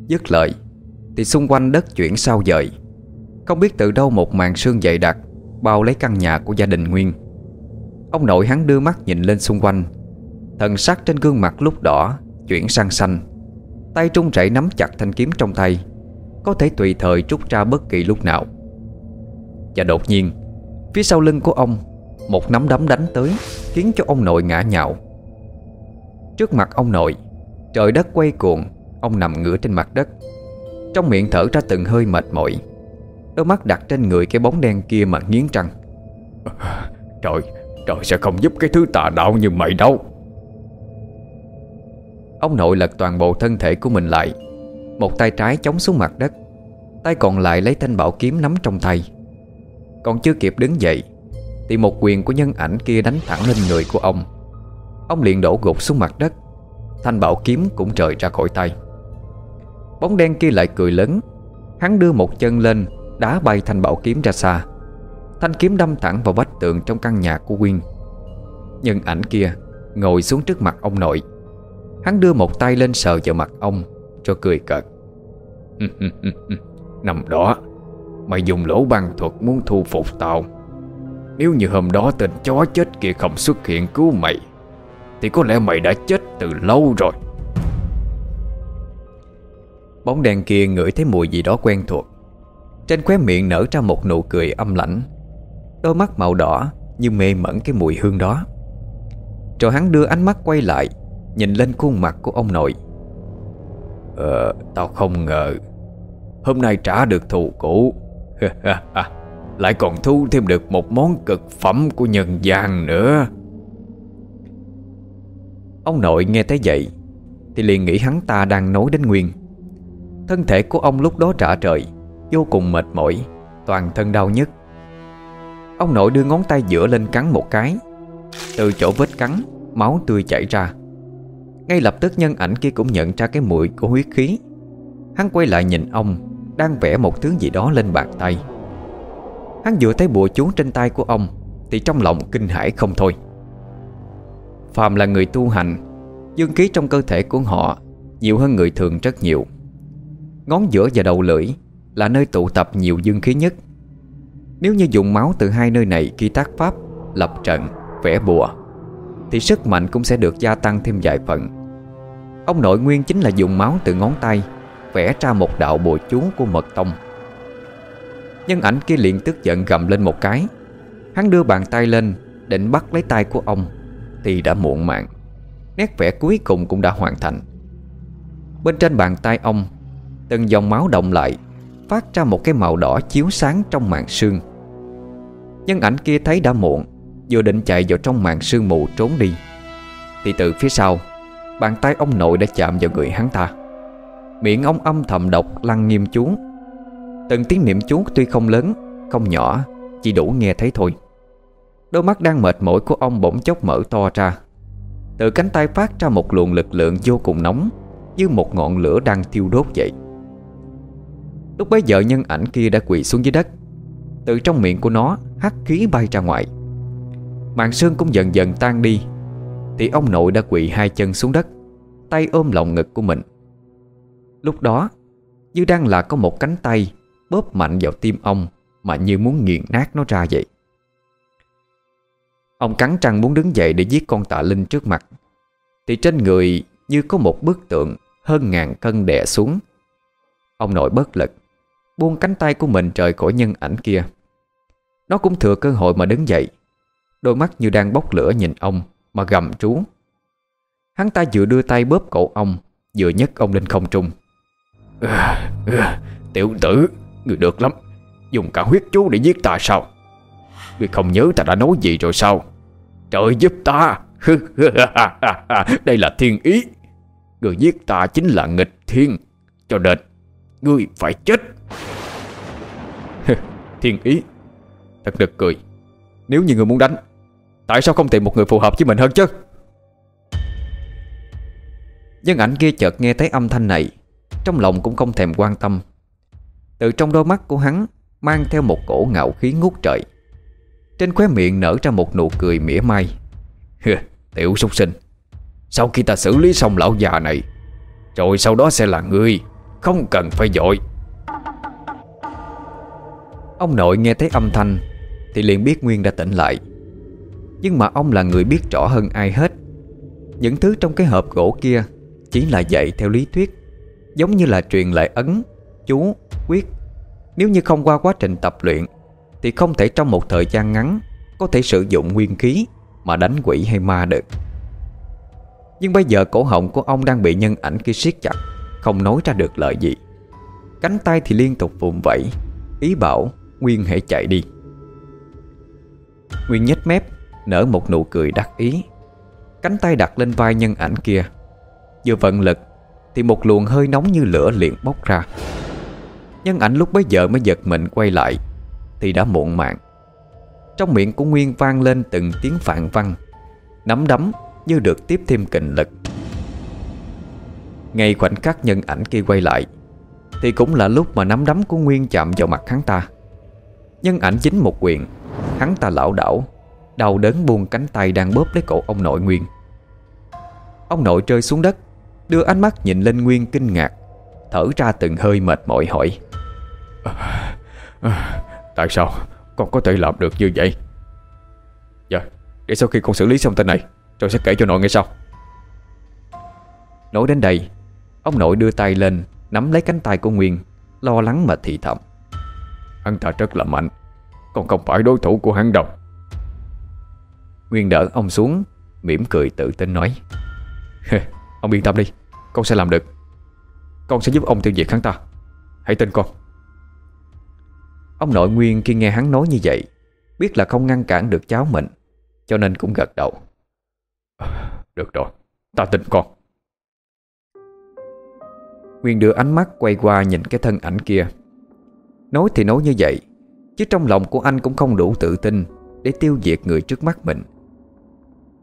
Dứt lời Thì xung quanh đất chuyển sao dời không biết từ đâu một màn sương dày đặc Bao lấy căn nhà của gia đình Nguyên. Ông nội hắn đưa mắt nhìn lên xung quanh. Thần sắc trên gương mặt lúc đỏ Chuyển sang xanh. Tay trung rẩy nắm chặt thanh kiếm trong tay, Có thể tùy thời trút ra bất kỳ lúc nào. Và đột nhiên, Phía sau lưng của ông, Một nắm đấm đánh tới, Khiến cho ông nội ngã nhạo Trước mặt ông nội, Trời đất quay cuồng, Ông nằm ngửa trên mặt đất. Trong miệng thở ra từng hơi mệt mỏi. Đôi mắt đặt trên người cái bóng đen kia mà nghiến răng. <laughs> Trời, trời sẽ không giúp cái thứ tà đạo như mày đâu. Ông nội lật toàn bộ thân thể của mình lại Một tay trái chống xuống mặt đất Tay còn lại lấy thanh bảo kiếm nắm trong tay. Còn chưa kịp đứng dậy Thì một quyền của nhân ảnh kia đánh thẳng lên người của ông. Ông liền đổ gục xuống mặt đất Thanh bảo kiếm cũng rời ra khỏi tay. Bóng đen kia lại cười lớn Hắn đưa một chân lên Đá bay thanh bảo kiếm ra xa. Thanh kiếm đâm thẳng vào vách tượng trong căn nhà của Quyên Nhân ảnh kia Ngồi xuống trước mặt ông nội. Hắn đưa một tay lên sờ vào mặt ông cho cười cợt. <laughs> Nằm đó, Mày dùng lỗ băng thuật muốn thu phục tao. Nếu như hôm đó tên chó chết kia không xuất hiện cứu mày, Thì có lẽ mày đã chết từ lâu rồi. Bóng đèn kia ngửi thấy mùi gì đó quen thuộc. Trên khóe miệng nở ra một nụ cười âm lãnh. Đôi mắt màu đỏ Như mê mẩn cái mùi hương đó. Rồi hắn đưa ánh mắt quay lại Nhìn lên khuôn mặt của ông nội. Ờ, tao không ngờ. Hôm nay trả được thù cũ. <laughs> Lại còn thu thêm được một món cực phẩm của nhân gian nữa. Ông nội nghe thấy vậy Thì liền nghĩ hắn ta đang nói đến Nguyên. Thân thể của ông lúc đó trả trời Vô cùng mệt mỏi, Toàn thân đau nhức. Ông nội đưa ngón tay giữa lên cắn một cái. Từ chỗ vết cắn, Máu tươi chảy ra. Ngay lập tức nhân ảnh kia cũng nhận ra cái mùi của huyết khí. Hắn quay lại nhìn ông, Đang vẽ một thứ gì đó lên bàn tay. Hắn vừa thấy bùa chú trên tay của ông, Thì trong lòng kinh hãi không thôi. Phàm là người tu hành, Dương khí trong cơ thể của họ Nhiều hơn người thường rất nhiều. Ngón giữa và đầu lưỡi là nơi tụ tập nhiều dương khí nhất. Nếu như dùng máu từ hai nơi này Khi tác pháp, lập trận, vẽ bùa Thì sức mạnh cũng sẽ được gia tăng thêm vài phần. Ông nội nguyên chính là dùng máu từ ngón tay Vẽ ra một đạo bùa chú của mật tông. Nhân ảnh kia liền tức giận gầm lên một cái. Hắn đưa bàn tay lên Định bắt lấy tay của ông Thì đã muộn màng. Nét vẽ cuối cùng cũng đã hoàn thành. Bên trên bàn tay ông Từng dòng máu động lại Phát ra một cái màu đỏ chiếu sáng trong màn sương. Nhân ảnh kia thấy đã muộn, Vừa định chạy vào trong màn sương mù trốn đi. Thì từ phía sau, Bàn tay ông nội đã chạm vào người hắn ta. Miệng ông âm thầm độc lăng nghiêm chú. Từng tiếng niệm chú tuy không lớn, Không nhỏ, Chỉ đủ nghe thấy thôi. Đôi mắt đang mệt mỏi của ông bỗng chốc mở to ra. Từ cánh tay phát ra một luồng lực lượng vô cùng nóng, Như một ngọn lửa đang thiêu đốt vậy. Lúc bấy giờ nhân ảnh kia đã quỳ xuống dưới đất. Từ trong miệng của nó hắt khí bay ra ngoài. Mạng sương cũng dần dần tan đi. Thì ông nội đã quỳ hai chân xuống đất, Tay ôm lòng ngực của mình. Lúc đó, Như đang là có một cánh tay Bóp mạnh vào tim ông Mà như muốn nghiền nát nó ra vậy. Ông cắn răng muốn đứng dậy để giết con tạ linh trước mặt. Thì trên người như có một bức tượng Hơn ngàn cân đè xuống. Ông nội bất lực. Buông cánh tay của mình rời khỏi nhân ảnh kia. Nó cũng thừa cơ hội mà đứng dậy. Đôi mắt như đang bốc lửa nhìn ông Mà gầm trú. Hắn ta vừa đưa tay bóp cổ ông Vừa nhấc ông lên không trung. À, à, Tiểu tử Người được lắm. Dùng cả huyết chú để giết ta sao? Người không nhớ ta đã nói gì rồi sao? Trời giúp ta. <laughs> Đây là thiên ý. Người giết ta chính là nghịch thiên. Cho nên Ngươi phải chết. <laughs> Thiên ý. Thật được cười. Nếu như người muốn đánh, Tại sao không tìm một người phù hợp với mình hơn chứ? Dân ảnh kia chợt nghe thấy âm thanh này, Trong lòng cũng không thèm quan tâm. Từ trong đôi mắt của hắn Mang theo một cổ ngạo khí ngút trời. Trên khóe miệng nở ra một nụ cười mỉa mai. Tiểu súc sinh, Sau khi ta xử lý xong lão già này, Rồi sau đó sẽ là ngươi Không cần phải dội. Ông nội nghe thấy âm thanh Thì liền biết Nguyên đã tỉnh lại. Nhưng mà ông là người biết rõ hơn ai hết. Những thứ trong cái hộp gỗ kia Chỉ là dạy theo lý thuyết Giống như là truyền lại ấn Chú, quyết. Nếu như không qua quá trình tập luyện Thì không thể trong một thời gian ngắn Có thể sử dụng nguyên khí Mà đánh quỷ hay ma được. Nhưng bây giờ cổ họng của ông đang bị nhân ảnh kia siết chặt Không nói ra được lời gì. Cánh tay thì liên tục vùng vẫy Ý bảo Nguyên hãy chạy đi. Nguyên nhếch mép, Nở một nụ cười đắc ý. Cánh tay đặt lên vai nhân ảnh kia. Vừa vận lực, Thì một luồng hơi nóng như lửa liền bốc ra. Nhân ảnh lúc bấy giờ mới giật mình quay lại, Thì đã muộn màng. Trong miệng của Nguyên vang lên từng tiếng phạn văn, Nắm đấm như được tiếp thêm kình lực. Ngay khoảnh khắc nhân ảnh kia quay lại, Thì cũng là lúc mà nắm đấm của Nguyên chạm vào mặt hắn ta. Nhân ảnh dính một quyền. Hắn ta lão đảo Đau đớn buông cánh tay đang bóp lấy cổ ông nội Nguyên. Ông nội rơi xuống đất Đưa ánh mắt nhìn lên Nguyên kinh ngạc Thở ra từng hơi mệt mỏi hỏi. À, <sighs> à, Tại sao con có thể làm được như vậy? Dạ Để sau khi con xử lý xong tên này Rồi sẽ kể cho nội nghe sau. Nói đến đây Ông nội đưa tay lên Nắm lấy cánh tay của Nguyên Lo lắng mà thì thầm Hắn ta rất là mạnh, Còn không phải đối thủ của hắn đâu. Nguyên đỡ ông xuống, mỉm cười tự tin nói Ông yên tâm đi, Con sẽ làm được. Con sẽ giúp ông tiêu diệt hắn ta. Hãy tin con. Ông nội Nguyên khi nghe hắn nói như vậy, Biết là không ngăn cản được cháu mình, Cho nên cũng gật đầu. À, được rồi, Ta tin con. Nguyên đưa ánh mắt quay qua nhìn cái thân ảnh kia. Nói thì nói như vậy Chứ trong lòng của anh cũng không đủ tự tin Để tiêu diệt người trước mắt mình.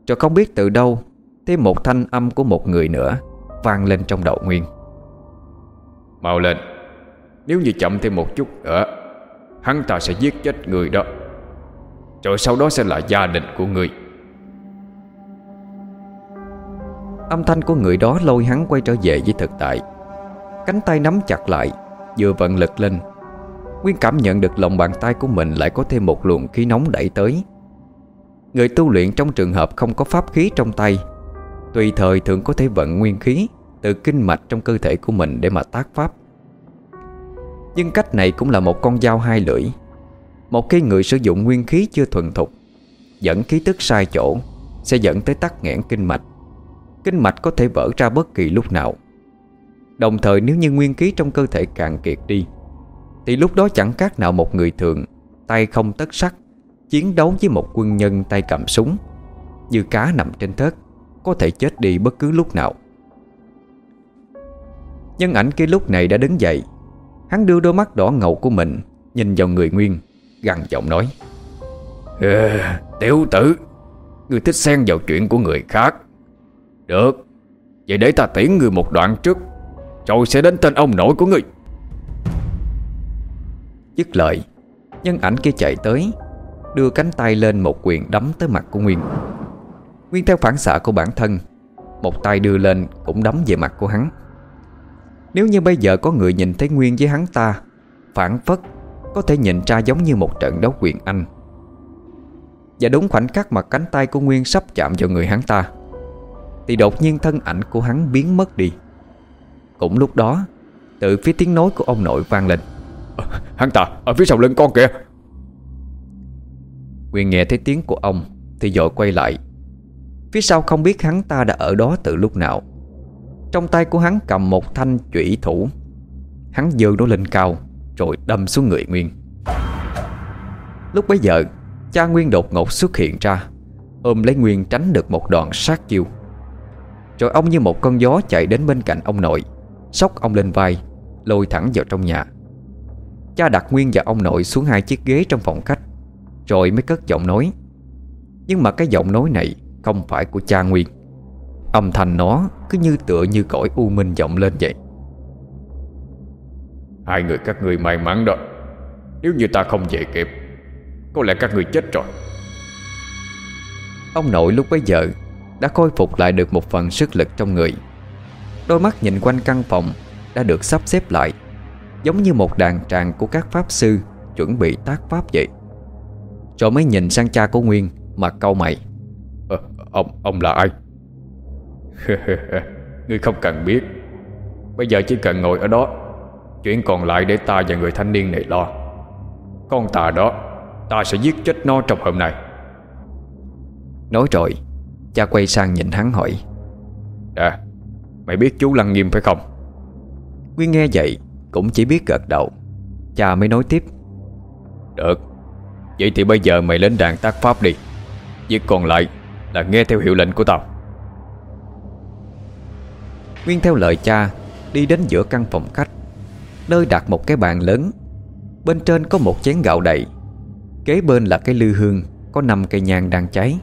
Rồi không biết từ đâu Thêm một thanh âm của một người nữa vang lên trong đầu Nguyên. Mau lên Nếu như chậm thêm một chút nữa Hắn ta sẽ giết chết người đó. Rồi sau đó sẽ là gia đình của người. Âm thanh của người đó lôi hắn quay trở về với thực tại. Cánh tay nắm chặt lại Vừa vận lực lên Nguyên cảm nhận được lòng bàn tay của mình Lại có thêm một luồng khí nóng đẩy tới. Người tu luyện trong trường hợp không có pháp khí trong tay, Tùy thời thường có thể vận nguyên khí Từ kinh mạch trong cơ thể của mình để mà tác pháp. Nhưng cách này cũng là một con dao hai lưỡi, Một khi người sử dụng nguyên khí chưa thuần thục, Dẫn khí tức sai chỗ, Sẽ dẫn tới tắc nghẽn kinh mạch. Kinh mạch có thể vỡ ra bất kỳ lúc nào. Đồng thời nếu như nguyên khí trong cơ thể càng kiệt đi thì lúc đó chẳng khác nào một người thường Tay không tất sắt Chiến đấu với một quân nhân tay cầm súng. Như cá nằm trên thớt Có thể chết đi bất cứ lúc nào. Nhân ảnh kia lúc này đã đứng dậy. Hắn đưa đôi mắt đỏ ngầu của mình Nhìn vào người Nguyên Gằn giọng nói. Ừ, Tiểu tử Ngươi thích xen vào chuyện của người khác. Được Vậy để ta tiễn người một đoạn trước Rồi sẽ đến tên ông nội của ngươi. Dứt lời. Nhân ảnh kia chạy tới, Đưa cánh tay lên một quyền đấm tới mặt của Nguyên. Nguyên theo phản xạ của bản thân, Một tay đưa lên cũng đấm về mặt của hắn. Nếu như bây giờ có người nhìn thấy Nguyên với hắn ta, Phản phất Có thể nhìn ra giống như một trận đấu quyền Anh. Và đúng khoảnh khắc mà cánh tay của Nguyên sắp chạm vào người hắn ta, Thì đột nhiên thân ảnh của hắn biến mất đi. Cũng lúc đó, Từ phía tiếng nói của ông nội vang lên. Hắn ta, ở phía sau lưng con kìa. Nguyên nghe thấy tiếng của ông, Thì dội quay lại. Phía sau không biết hắn ta đã ở đó từ lúc nào. Trong tay của hắn cầm một thanh chủy thủ. Hắn dơ nó lên cao, Rồi đâm xuống người Nguyên. Lúc bấy giờ, Cha Nguyên đột ngột xuất hiện ra, Ôm lấy Nguyên tránh được một đòn sát chiêu. Rồi ông như một con gió chạy đến bên cạnh ông nội Xốc ông lên vai, Lôi thẳng vào trong nhà. Cha đặt Nguyên và ông nội xuống hai chiếc ghế trong phòng khách Rồi mới cất giọng nói. Nhưng mà cái giọng nói này Không phải của cha Nguyên. Âm thanh nó cứ như tựa như cõi u minh vọng lên vậy. Hai người các người may mắn đó. Nếu như ta không về kịp Có lẽ các người chết rồi. Ông nội lúc bấy giờ Đã khôi phục lại được một phần sức lực trong người. Đôi mắt nhìn quanh căn phòng Đã được sắp xếp lại Giống như một đàn tràng của các pháp sư Chuẩn bị tác pháp vậy. Rồi mới nhìn sang cha của Nguyên Mà câu mày. Ờ, Ông ông là ai? <laughs> Ngươi không cần biết. Bây giờ chỉ cần ngồi ở đó Chuyện còn lại để ta và người thanh niên này lo. Con tà đó Ta sẽ giết chết nó trong hôm nay. Nói rồi Cha quay sang nhìn hắn hỏi. À Mày biết chú Lăng Nghiêm phải không? Nguyên nghe vậy Cũng chỉ biết gật đầu. Cha mới nói tiếp. Được. Vậy thì bây giờ mày lên đàn tác pháp đi. Việc còn lại là nghe theo hiệu lệnh của tao. Nguyên theo lời cha Đi đến giữa căn phòng khách. Nơi đặt một cái bàn lớn. Bên trên có một chén gạo đầy. Kế bên là cái lư hương Có 5 cây nhang đang cháy.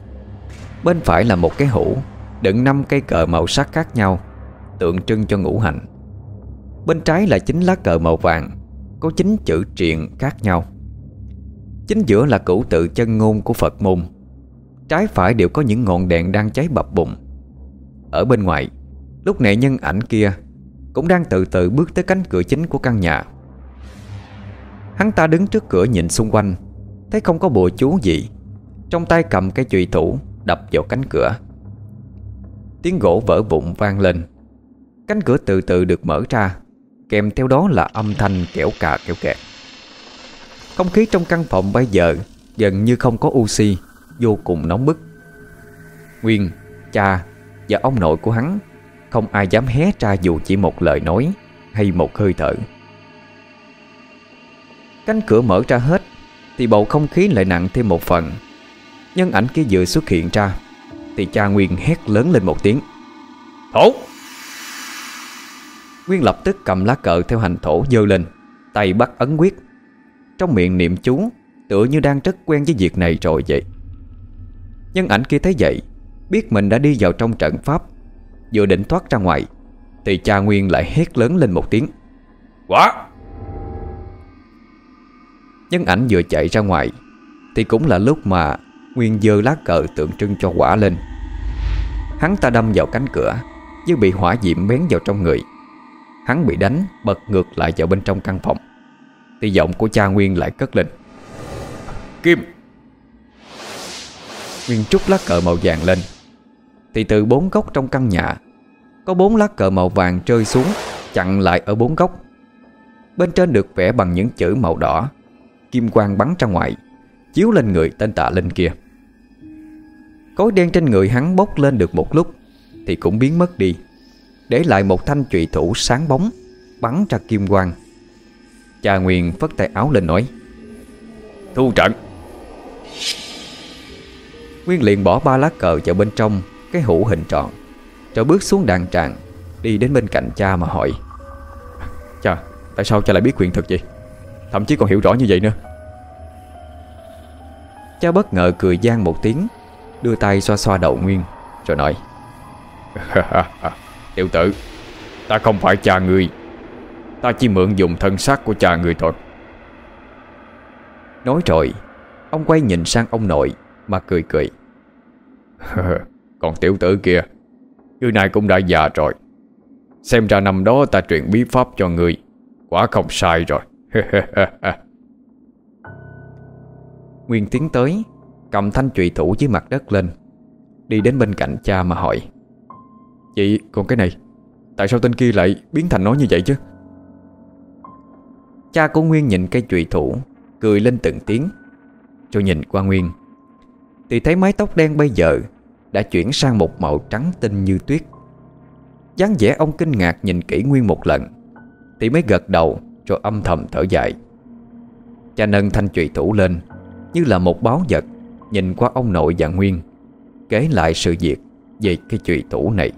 Bên phải là một cái hũ Đựng 5 cây cờ màu sắc khác nhau Tượng trưng cho ngũ hành Bên trái là chính lá cờ màu vàng, Có chính chữ triện khác nhau. Chính giữa là cửu tự chân ngôn của Phật môn. Trái phải đều có những ngọn đèn đang cháy bập bùng. Ở bên ngoài, Lúc này nhân ảnh kia Cũng đang từ từ bước tới cánh cửa chính của căn nhà. Hắn ta đứng trước cửa nhìn xung quanh, Thấy không có bùa chú gì. Trong tay cầm cái chùy thủ, Đập vào cánh cửa. Tiếng gỗ vỡ vụn vang lên. Cánh cửa từ từ được mở ra. Kèm theo đó là âm thanh kẻo cà kẻo kẹt. Không khí trong căn phòng bây giờ Gần như không có oxy Vô cùng nóng bức. Nguyên, cha và ông nội của hắn Không ai dám hé ra dù chỉ một lời nói Hay một hơi thở. Cánh cửa mở ra hết Thì bầu không khí lại nặng thêm một phần. Nhân ảnh kia vừa xuất hiện ra Thì cha Nguyên hét lớn lên một tiếng. Thổ Nguyên lập tức cầm lá cờ theo hành thổ dơ lên Tay bắt ấn quyết. Trong miệng niệm chú Tựa như đang rất quen với việc này rồi vậy. Nhân ảnh kia thấy vậy Biết mình đã đi vào trong trận pháp Vừa định thoát ra ngoài Thì cha Nguyên lại hét lớn lên một tiếng. Quá! Nhân ảnh vừa chạy ra ngoài Thì cũng là lúc mà Nguyên dơ lá cờ tượng trưng cho quả lên. Hắn ta đâm vào cánh cửa Như bị hỏa diệm bén vào trong người Hắn bị đánh, bật ngược lại vào bên trong căn phòng. Thì giọng của cha Nguyên lại cất lên. Kim! Nguyên trúc lá cờ màu vàng lên. Thì từ bốn góc trong căn nhà, Có bốn lá cờ màu vàng rơi xuống, Chặn lại ở bốn góc. Bên trên được vẽ bằng những chữ màu đỏ, Kim quang bắn ra ngoài, Chiếu lên người tên tạ linh kia. Cối đen trên người hắn bốc lên được một lúc, Thì cũng biến mất đi. Để lại một thanh trụy thủ sáng bóng Bắn ra kim quang. Cha Nguyên phất tay áo lên nói Thu trận. Nguyên liền bỏ ba lá cờ vào bên trong Cái hũ hình tròn Rồi bước xuống đàn tràng Đi đến bên cạnh cha mà hỏi Cha, tại sao cha lại biết quyền thực vậy? Thậm chí còn hiểu rõ như vậy nữa. Cha bất ngờ cười gian một tiếng Đưa tay xoa xoa đầu Nguyên Rồi nói <laughs> Tiểu tử Ta không phải cha người, Ta chỉ mượn dùng thân xác của cha người thôi. Nói rồi Ông quay nhìn sang ông nội Mà cười cười. <laughs> Còn tiểu tử kia Người này cũng đã già rồi. Xem ra năm đó ta truyền bí pháp cho người Quả không sai rồi. <laughs> Nguyên tiến tới Cầm thanh trụy thủ dưới mặt đất lên Đi đến bên cạnh cha mà hỏi. Chị còn cái này, Tại sao tên kia lại biến thành nó như vậy chứ? Cha của Nguyên nhìn cây trụy thủ, Cười lên từng tiếng. Rồi nhìn qua Nguyên, Thì thấy mái tóc đen bây giờ Đã chuyển sang một màu trắng tinh như tuyết. Dáng vẻ ông kinh ngạc nhìn kỹ Nguyên một lần, Thì mới gật đầu Rồi âm thầm thở dài. Cha nâng thanh trụy thủ lên, Như là một báo vật, Nhìn qua ông nội và Nguyên, Kể lại sự việc Về cái trụy thủ này.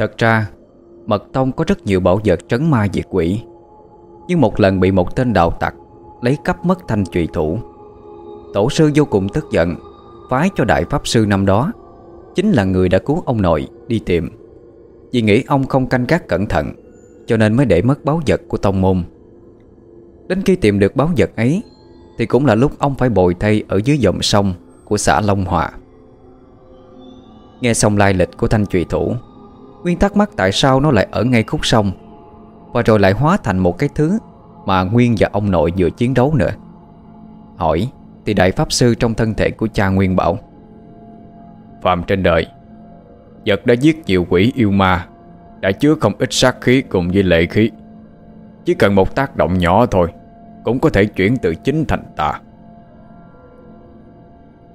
Thật ra, Mật tông có rất nhiều bảo vật trấn ma diệt quỷ. Nhưng một lần bị một tên đạo tặc Lấy cắp mất thanh trụy thủ. Tổ sư vô cùng tức giận, Phái cho đại pháp sư năm đó. Chính là người đã cứu ông nội đi tìm. Vì nghĩ ông không canh gác cẩn thận, Cho nên mới để mất báu vật của tông môn. Đến khi tìm được báu vật ấy, Thì cũng là lúc ông phải bồi thay Ở dưới dòng sông của xã Long Hòa Nghe xong lai lịch của thanh trụy thủ Nguyên thắc mắc tại sao nó lại ở ngay khúc sông, Và rồi lại hóa thành một cái thứ Mà Nguyên và ông nội vừa chiến đấu nữa. Hỏi Thì đại pháp sư trong thân thể của cha Nguyên bảo, Phạm trên đời, Vật đã giết nhiều quỷ yêu ma, Đã chứa không ít sát khí cùng với lệ khí. Chỉ cần một tác động nhỏ thôi, Cũng có thể chuyển từ chính thành tà.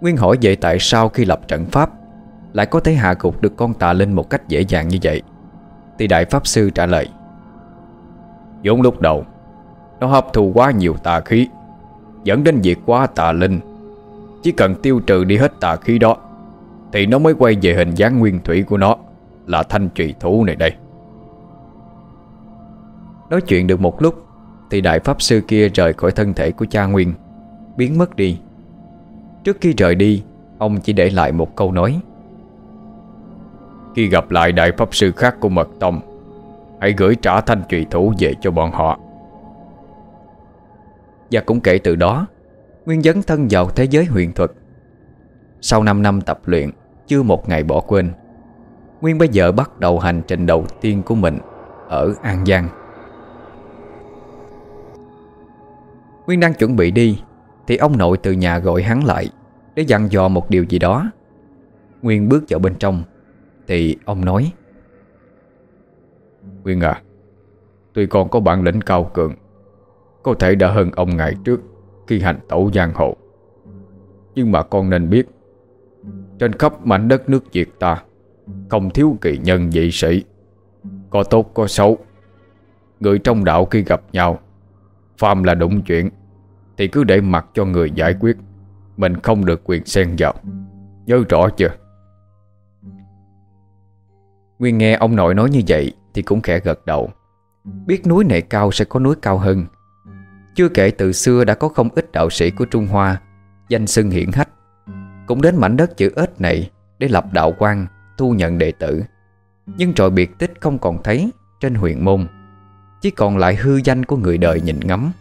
Nguyên hỏi vậy tại sao khi lập trận pháp lại có thể hạ gục được con tà linh một cách dễ dàng như vậy? Thì Đại Pháp Sư trả lời, vốn lúc đầu, Nó hấp thu quá nhiều tà khí, Dẫn đến việc quá tà linh. Chỉ cần tiêu trừ đi hết tà khí đó, Thì nó mới quay về hình dáng nguyên thủy của nó, Là thanh trùy thủ này đây. Nói chuyện được một lúc, Thì đại pháp sư kia rời khỏi thân thể của cha Nguyên, Biến mất đi. Trước khi rời đi, Ông chỉ để lại một câu nói. Khi gặp lại đại pháp sư khác của Mật Tông, Hãy gửi trả thanh trùy thủ về cho bọn họ. Và cũng kể từ đó, Nguyên dấn thân vào thế giới huyền thuật. Sau 5 năm tập luyện, Chưa một ngày bỏ quên, Nguyên bây giờ bắt đầu hành trình đầu tiên của mình Ở An Giang. Nguyên đang chuẩn bị đi, Thì ông nội từ nhà gọi hắn lại Để dặn dò một điều gì đó. Nguyên bước vào bên trong. Thì ông nói Nguyên à Tuy con có bản lĩnh cao cường, Có thể đã hơn ông ngày trước Khi hành tẩu giang hồ. Nhưng mà con nên biết, Trên khắp mảnh đất nước Việt ta, Không thiếu kỳ nhân dị sĩ. Có tốt, có xấu. Người trong đạo khi gặp nhau, Phàm là đụng chuyện, Thì cứ để mặc cho người giải quyết. Mình không được quyền xen vào. Nhớ rõ chưa? Nguyên nghe ông nội nói như vậy Thì cũng khẽ gật đầu. Biết núi này cao sẽ có núi cao hơn. Chưa kể từ xưa đã có không ít đạo sĩ của Trung Hoa, Danh xưng hiển hách. Cũng đến mảnh đất chữ ếch này Để lập đạo quan Tu nhận đệ tử. Nhưng trọi biệt tích không còn thấy Trên huyện môn, Chỉ còn lại hư danh của người đời nhìn ngắm.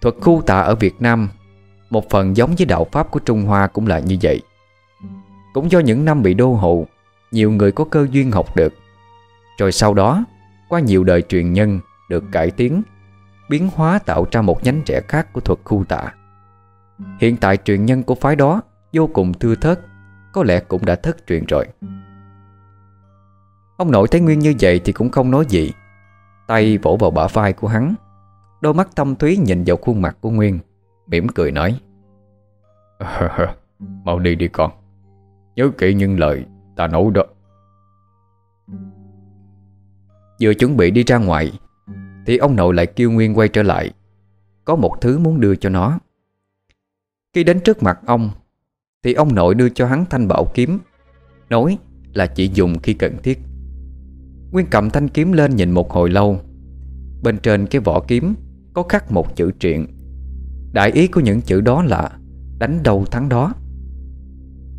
Thuật khu tạ ở Việt Nam, Một phần giống với đạo Pháp của Trung Hoa cũng là như vậy. Cũng do những năm bị đô hộ nhiều người có cơ duyên học được. Rồi sau đó, Qua nhiều đời truyền nhân Được cải tiến, Biến hóa tạo ra một nhánh trẻ khác của thuật khu tạ. Hiện tại truyền nhân của phái đó Vô cùng thưa thớt, Có lẽ cũng đã thất truyền rồi. Ông nội thấy Nguyên như vậy Thì cũng không nói gì. Tay vỗ vào bả vai của hắn, Đôi mắt thâm thúy nhìn vào khuôn mặt của Nguyên, mỉm cười nói, <laughs> Mau đi đi con, Nhớ kỹ những lời ta nấu đó. Vừa chuẩn bị đi ra ngoài, Thì ông nội lại kêu Nguyên quay trở lại, Có một thứ muốn đưa cho nó. Khi đến trước mặt ông, Thì ông nội đưa cho hắn thanh bảo kiếm, Nói là chỉ dùng khi cần thiết. Nguyên cầm thanh kiếm lên nhìn một hồi lâu, Bên trên cái vỏ kiếm Có khắc một chữ truyện. Đại ý của những chữ đó là Đánh đầu thắng đó.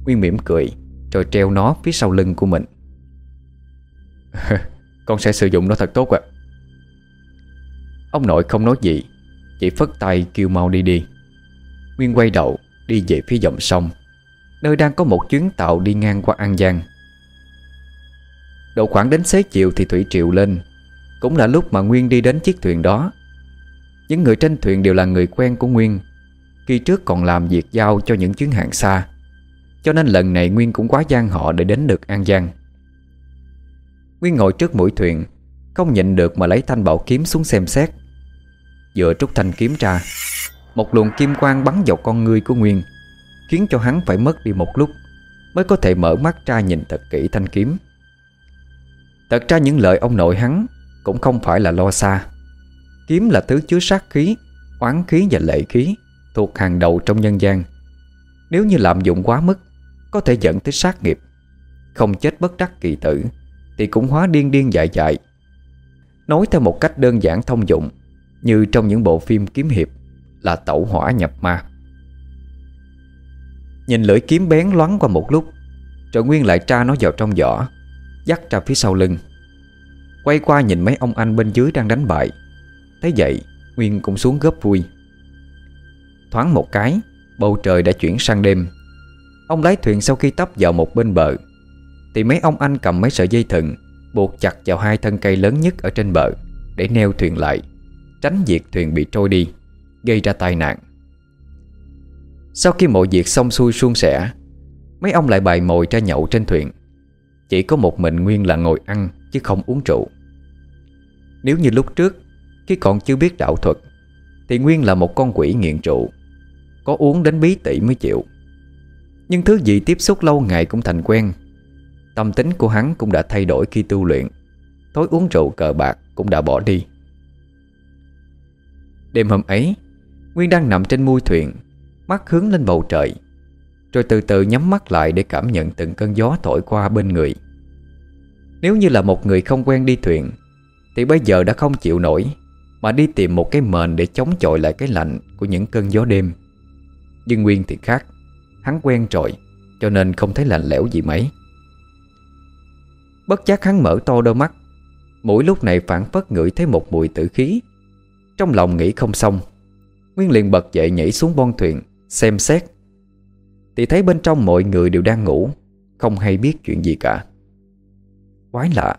Nguyên mỉm cười rồi treo nó phía sau lưng của mình. <laughs> Con sẽ sử dụng nó thật tốt ạ. Ông nội không nói gì, Chỉ phất tay kêu mau đi đi. Nguyên quay đầu, đi về phía dòng sông, Nơi đang có một chuyến tàu đi ngang qua An Giang. Độ khoảng đến xế chiều thì thủy triều lên, Cũng là lúc mà Nguyên đi đến chiếc thuyền đó. Những người trên thuyền đều là người quen của Nguyên, Khi trước còn làm việc giao cho những chuyến hàng xa. Cho nên lần này Nguyên cũng quá gian họ để đến được An Giang. Nguyên ngồi trước mũi thuyền, Không nhịn được mà lấy thanh bảo kiếm xuống xem xét. Vừa trúc thanh kiếm ra, Một luồng kim quang bắn vào con ngươi của Nguyên, Khiến cho hắn phải mất đi một lúc Mới có thể mở mắt ra nhìn thật kỹ thanh kiếm. Thật ra những lời ông nội hắn Cũng không phải là lo xa. Kiếm là thứ chứa sát khí, Oán khí và lệ khí Thuộc hàng đầu trong nhân gian. Nếu như lạm dụng quá mức có thể dẫn tới sát nghiệp. Không chết bất đắc kỳ tử, Thì cũng hóa điên điên dại dại. Nói theo một cách đơn giản thông dụng, Như trong những bộ phim kiếm hiệp Là tẩu hỏa nhập ma. Nhìn lưỡi kiếm bén loáng qua một lúc, trợ Nguyên lại tra nó vào trong giỏ Dắt ra phía sau lưng. Quay qua nhìn mấy ông anh bên dưới đang đánh bại. Thế vậy, Nguyên cũng xuống góp vui. Thoáng một cái, Bầu trời đã chuyển sang đêm. Ông lái thuyền sau khi tấp vào một bên bờ. Thì mấy ông anh cầm mấy sợi dây thừng, Buộc chặt vào hai thân cây lớn nhất ở trên bờ, Để neo thuyền lại, Tránh việc thuyền bị trôi đi, Gây ra tai nạn. Sau khi mọi việc xong xuôi suôn sẻ, Mấy ông lại bày mồi ra nhậu trên thuyền. Chỉ có một mình Nguyên là ngồi ăn, Chứ không uống rượu. Nếu như lúc trước, Khi còn chưa biết đạo thuật, Thì Nguyên là một con quỷ nghiện rượu, Có uống đến bí tỉ mới chịu. Nhưng thứ gì tiếp xúc lâu ngày cũng thành quen. Tâm tính của hắn cũng đã thay đổi khi tu luyện. Thói uống rượu cờ bạc cũng đã bỏ đi. Đêm hôm ấy, Nguyên đang nằm trên mui thuyền, Mắt hướng lên bầu trời, Rồi từ từ nhắm mắt lại để cảm nhận từng cơn gió thổi qua bên người. Nếu như là một người không quen đi thuyền, Thì bây giờ đã không chịu nổi, Mà đi tìm một cái mền để chống chọi lại cái lạnh Của những cơn gió đêm. Nhưng Nguyên thì khác. Hắn quen rồi, Cho nên không thấy lạnh lẽo gì mấy. Bất giác hắn mở to đôi mắt. Mỗi lúc này phản phất ngửi thấy một mùi tử khí. Trong lòng nghĩ không xong, Nguyên liền bật dậy nhảy xuống bon thuyền, Xem xét. Thì thấy bên trong mọi người đều đang ngủ, Không hay biết chuyện gì cả. Quái lạ,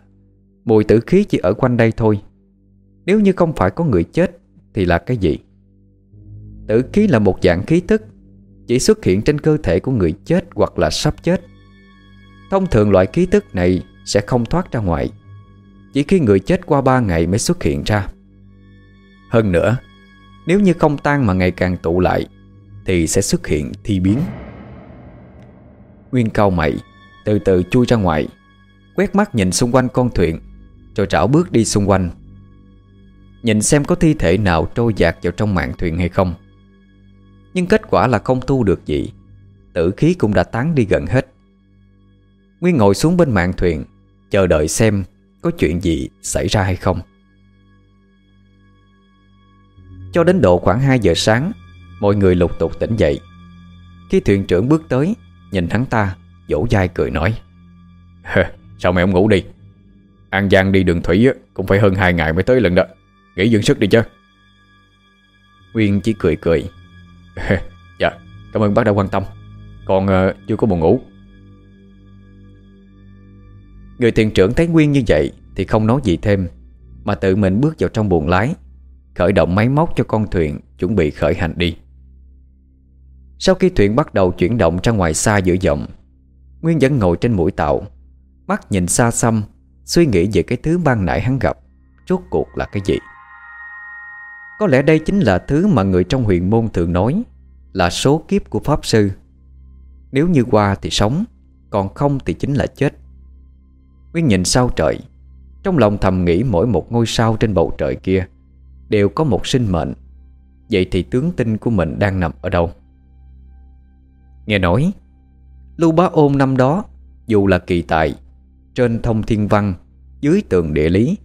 Mùi tử khí chỉ ở quanh đây thôi. Nếu như không phải có người chết, Thì là cái gì? Tử khí là một dạng khí tức chỉ xuất hiện trên cơ thể của người chết Hoặc là sắp chết. Thông thường loại ký tức này Sẽ không thoát ra ngoài, Chỉ khi người chết qua 3 ngày mới xuất hiện ra. Hơn nữa, Nếu như không tan mà ngày càng tụ lại, Thì sẽ xuất hiện thi biến. Nguyên cao mày, Từ từ chui ra ngoài, Quét mắt nhìn xung quanh con thuyền, Rồi trảo bước đi xung quanh. Nhìn xem có thi thể nào trôi dạt vào trong mạng thuyền hay không. Nhưng kết quả là không tu được gì. Tử khí cũng đã tán đi gần hết. Nguyên ngồi xuống bên mạn thuyền, Chờ đợi xem có chuyện gì xảy ra hay không. Cho đến độ khoảng 2 giờ sáng, Mọi người lục tục tỉnh dậy. Khi thuyền trưởng bước tới, Nhìn hắn ta, Vỗ dai cười nói Sao mày không ngủ đi? An Giang đi đường thủy Cũng phải hơn 2 ngày mới tới lần đó. Nghỉ dưỡng sức đi chứ. Nguyên chỉ cười cười Dạ cảm ơn bác đã quan tâm. Còn uh, chưa có buồn ngủ. Người thuyền trưởng thấy Nguyên như vậy Thì không nói gì thêm Mà tự mình bước vào trong buồng lái Khởi động máy móc cho con thuyền Chuẩn bị khởi hành đi. Sau khi thuyền bắt đầu chuyển động ra ngoài xa giữa dòng Nguyên vẫn ngồi trên mũi tàu Mắt nhìn xa xăm Suy nghĩ về cái thứ ban nãy hắn gặp Rốt cuộc là cái gì. Có lẽ đây chính là thứ mà người trong huyền môn thường nói, Là số kiếp của Pháp Sư. Nếu như qua thì sống, Còn không thì chính là chết. Nguyên nhìn sao trời, Trong lòng thầm nghĩ mỗi một ngôi sao trên bầu trời kia Đều có một sinh mệnh. Vậy thì tướng tinh của mình đang nằm ở đâu? Nghe nói, Lưu Bá Ôn năm đó, Dù là kỳ tài, Trên thông thiên văn, Dưới tường địa lý,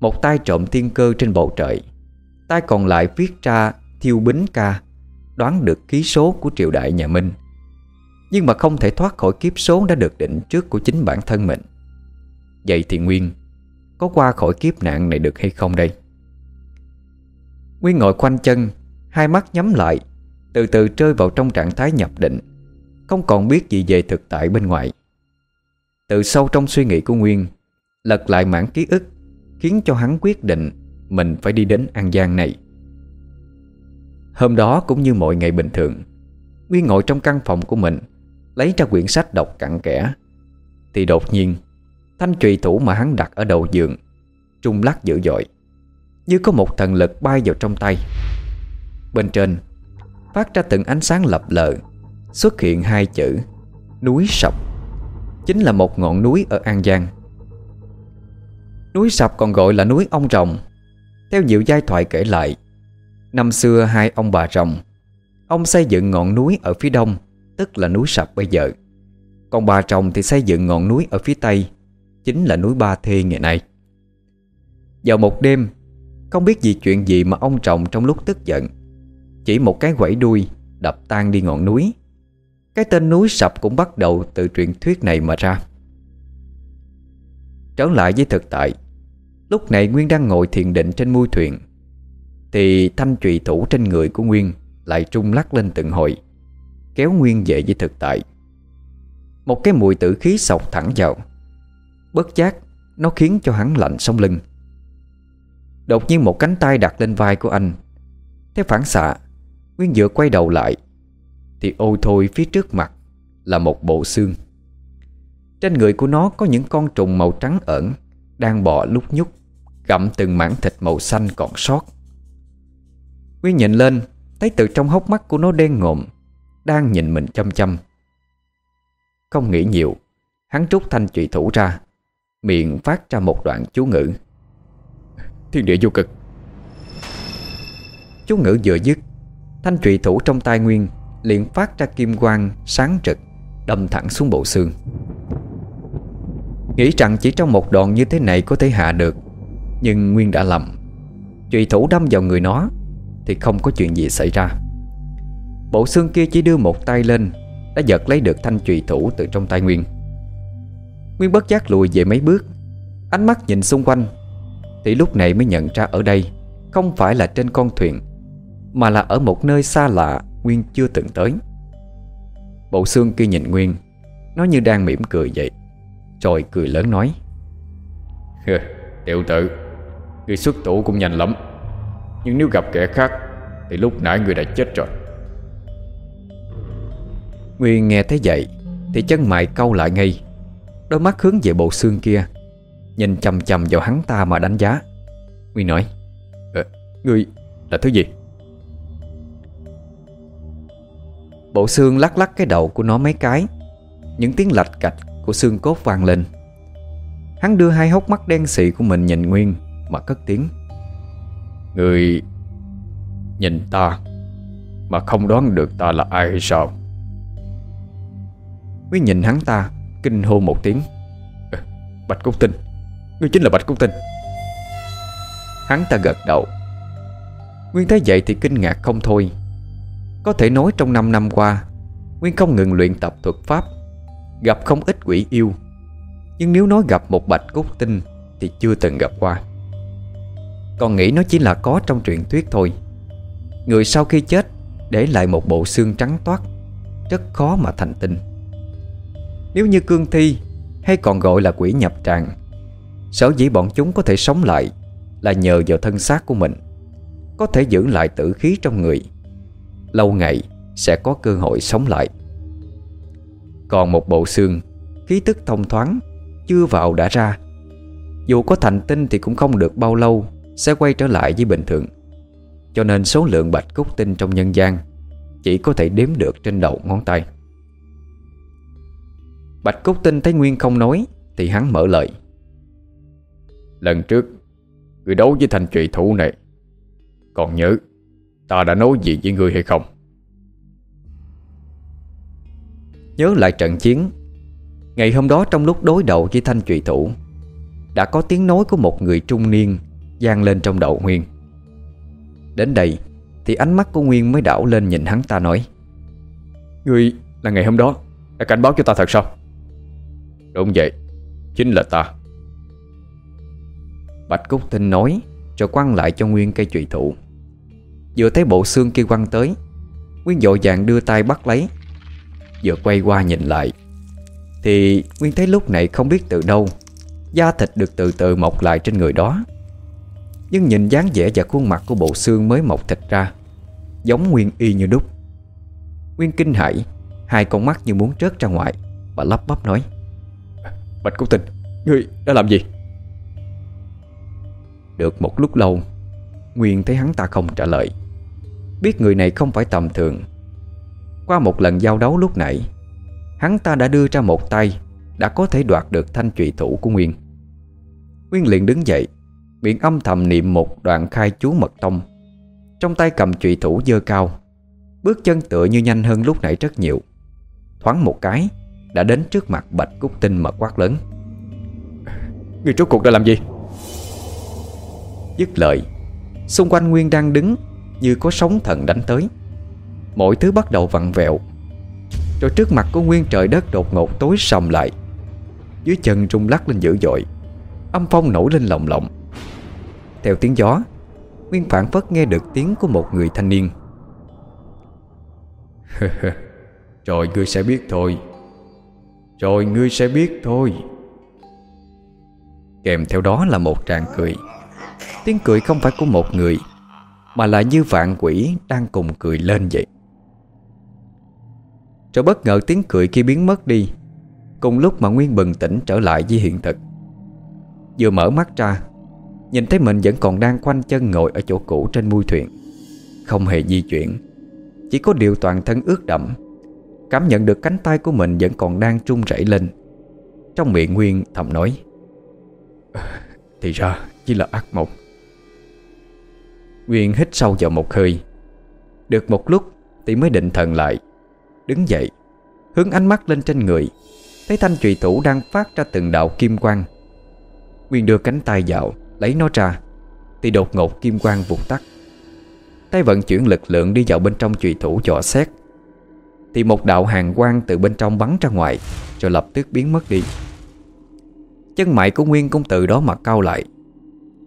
Một tay trộm thiên cơ trên bầu trời Tay còn lại viết ra Thiêu bính ca, Đoán được ký số của triều đại nhà Minh. Nhưng mà không thể thoát khỏi kiếp số đã được định trước của chính bản thân mình. Vậy thì Nguyên, Có qua khỏi kiếp nạn này được hay không đây? Nguyên ngồi khoanh chân, Hai mắt nhắm lại, Từ từ rơi vào trong trạng thái nhập định, Không còn biết gì về thực tại bên ngoài. Từ sâu trong suy nghĩ của Nguyên, Lật lại mảng ký ức, Khiến cho hắn quyết định mình phải đi đến An Giang này. Hôm đó cũng như mọi ngày bình thường Nguyên ngồi trong căn phòng của mình, Lấy ra quyển sách đọc cặn kẽ. Thì đột nhiên, Thanh trùy thủ mà hắn đặt ở đầu giường, Trung lắc dữ dội, Như có một thần lực bay vào trong tay. Bên trên, Phát ra từng ánh sáng lập lờ, Xuất hiện hai chữ, Núi sập. Chính là một ngọn núi ở An Giang. Núi sập còn gọi là núi ông rồng. Theo nhiều giai thoại kể lại, Năm xưa hai ông bà rồng, Ông xây dựng ngọn núi ở phía đông, Tức là núi sập bây giờ. Còn bà chồng thì xây dựng ngọn núi ở phía tây, Chính là núi Ba Thê ngày nay. Vào một đêm, Không biết vì chuyện gì mà ông chồng trong lúc tức giận, Chỉ một cái quẩy đuôi Đập tan đi ngọn núi. Cái tên núi sập cũng bắt đầu từ truyền thuyết này mà ra. Trở lại với thực tại Lúc này Nguyên đang ngồi thiền định trên mui thuyền. Thì thanh trụy thủ trên người của Nguyên Lại trung lắc lên từng hồi, Kéo Nguyên về với thực tại. Một cái mùi tử khí sọc thẳng vào. Bất giác, Nó khiến cho hắn lạnh sống lưng. Đột nhiên một cánh tay đặt lên vai của anh. Theo phản xạ, Nguyên vừa quay đầu lại, Thì ôi thôi phía trước mặt Là một bộ xương. Trên người của nó có những con trùng màu trắng ẩn Đang bò lúc nhúc. Gặm từng mảng thịt màu xanh còn sót. Nguyên nhìn lên, Thấy từ trong hốc mắt của nó đen ngộm Đang nhìn mình chăm chăm. Không nghĩ nhiều, Hắn rút thanh trụy thủ ra, Miệng phát ra một đoạn chú ngữ. Thiên địa vô cực. Chú ngữ vừa dứt, Thanh trụy thủ trong tay Nguyên liền phát ra kim quang sáng trực Đâm thẳng xuống bộ xương. Nghĩ rằng chỉ trong một đoạn như thế này có thể hạ được nhưng Nguyên đã lầm. Chùy thủ đâm vào người nó, Thì không có chuyện gì xảy ra. Bộ xương kia chỉ đưa một tay lên, Đã giật lấy được thanh chùy thủ từ trong tay Nguyên. Nguyên bất giác lùi về mấy bước. Ánh mắt nhìn xung quanh, Thì lúc này mới nhận ra ở đây Không phải là trên con thuyền, Mà là ở một nơi xa lạ Nguyên chưa từng tới. Bộ xương kia nhìn Nguyên, Nó như đang mỉm cười vậy, Rồi cười lớn nói, <laughs> Tiểu tử Người xuất thủ cũng nhanh lắm. Nhưng nếu gặp kẻ khác Thì lúc nãy người đã chết rồi. Nguyên nghe thấy vậy Thì chân mày câu lại ngay. Đôi mắt hướng về bộ xương kia Nhìn chầm chầm vào hắn ta mà đánh giá. Nguyên nói à, Ngươi là thứ gì? Bộ xương lắc lắc cái đầu của nó mấy cái. Những tiếng lạch cạch của xương cốt vang lên. Hắn đưa hai hốc mắt đen xị của mình nhìn Nguyên. Mà cất tiếng. Người nhìn ta Mà không đoán được ta là ai hay sao? Nguyên nhìn hắn ta, Kinh hô một tiếng. Ờ, bạch Cúc Tinh, Ngươi chính là Bạch Cúc Tinh. Hắn ta gật đầu. Nguyên thấy vậy thì kinh ngạc không thôi. Có thể nói trong 5 năm qua, Nguyên không ngừng luyện tập thuật pháp, Gặp không ít quỷ yêu. Nhưng nếu nói gặp một bạch cốt tinh Thì chưa từng gặp qua. Còn nghĩ nó chỉ là có trong truyện thuyết thôi. Người sau khi chết Để lại một bộ xương trắng toát, Rất khó mà thành tinh Nếu như cương thi Hay còn gọi là quỷ nhập tràng, Sở dĩ bọn chúng có thể sống lại Là nhờ vào thân xác của mình, Có thể giữ lại tử khí trong người. Lâu ngày sẽ có cơ hội sống lại. Còn một bộ xương, Khí tức thông thoáng Chưa vào đã ra. Dù có thành tinh thì cũng không được bao lâu sẽ quay trở lại với bình thường. Cho nên số lượng bạch cốt tinh trong nhân gian Chỉ có thể đếm được trên đầu ngón tay. Bạch cốt tinh thấy Nguyên không nói Thì hắn mở lời. Lần trước, Người đấu với thanh trụy thủ này, Còn nhớ Ta đã nói gì với người hay không? Nhớ lại trận chiến, Ngày hôm đó trong lúc đối đầu với thanh trụy thủ, Đã có tiếng nói của một người trung niên vang lên trong đầu Nguyên. Đến đây Thì ánh mắt của Nguyên mới đảo lên nhìn hắn ta nói Ngươi là ngày hôm đó Đã cảnh báo cho ta thật sao? Đúng vậy Chính là ta. Bạch Cúc Tinh nói Rồi quăng lại cho Nguyên cây trụy thủ Vừa thấy bộ xương kia quăng tới Nguyên dội vàng đưa tay bắt lấy. Vừa quay qua nhìn lại Thì Nguyên thấy lúc này không biết từ đâu Da thịt được từ từ mọc lại trên người đó Nhưng nhìn dáng vẻ và khuôn mặt của bộ xương mới mọc thịt ra Giống Nguyên y như đúc. Nguyên kinh hãi Hai con mắt như muốn trớt ra ngoài Và lắp bắp nói. Bạch Cúc Tinh Ngươi đã làm gì? Được một lúc lâu Nguyên thấy hắn ta không trả lời. Biết người này không phải tầm thường. Qua một lần giao đấu lúc nãy Hắn ta đã đưa ra một tay Đã có thể đoạt được thanh trụy thủ của Nguyên. Nguyên liền đứng dậy Miệng âm thầm niệm một đoạn khai chú mật tông. Trong tay cầm trụy thủ dơ cao Bước chân tựa như nhanh hơn lúc nãy rất nhiều. Thoáng một cái Đã đến trước mặt Bạch Cúc Tinh mà quát lớn. Người rốt cuộc đã làm gì? Dứt lời Xung quanh Nguyên đang đứng Như có sóng thần đánh tới. Mọi thứ bắt đầu vặn vẹo. Rồi trước mặt của Nguyên trời đất đột ngột tối sầm lại. Dưới chân rung lắc lên dữ dội Âm phong nổi lên lồng lộng Theo tiếng gió Nguyên phản phất nghe được tiếng của một người thanh niên. <laughs> Rồi ngươi sẽ biết thôi. Rồi ngươi sẽ biết thôi. Kèm theo đó là một tràng cười. Tiếng cười không phải của một người Mà là như vạn quỷ đang cùng cười lên vậy. Rồi bất ngờ tiếng cười kia biến mất đi Cùng lúc mà Nguyên bừng tỉnh trở lại với hiện thực. Vừa mở mắt ra Nhìn thấy mình vẫn còn đang quanh chân ngồi ở chỗ cũ trên mui thuyền. Không hề di chuyển. Chỉ có điều toàn thân ướt đẫm. Cảm nhận được cánh tay của mình vẫn còn đang trung rẩy lên. Trong miệng Nguyên thầm nói, Thì ra chỉ là ác mộng. Nguyên hít sâu vào một hơi. Được một lúc, thì mới định thần lại. Đứng dậy, Hướng ánh mắt lên trên người. Thấy thanh trùy thủ đang phát ra từng đạo kim quang. Nguyên đưa cánh tay vào. Lấy nó ra. Thì đột ngột kim quang vụt tắt. Tay vận chuyển lực lượng đi vào bên trong trùy thủ dò xét. Thì một đạo hàng quang từ bên trong bắn ra ngoài, Rồi lập tức biến mất đi. Chân mày của Nguyên cũng từ đó mà cao lại.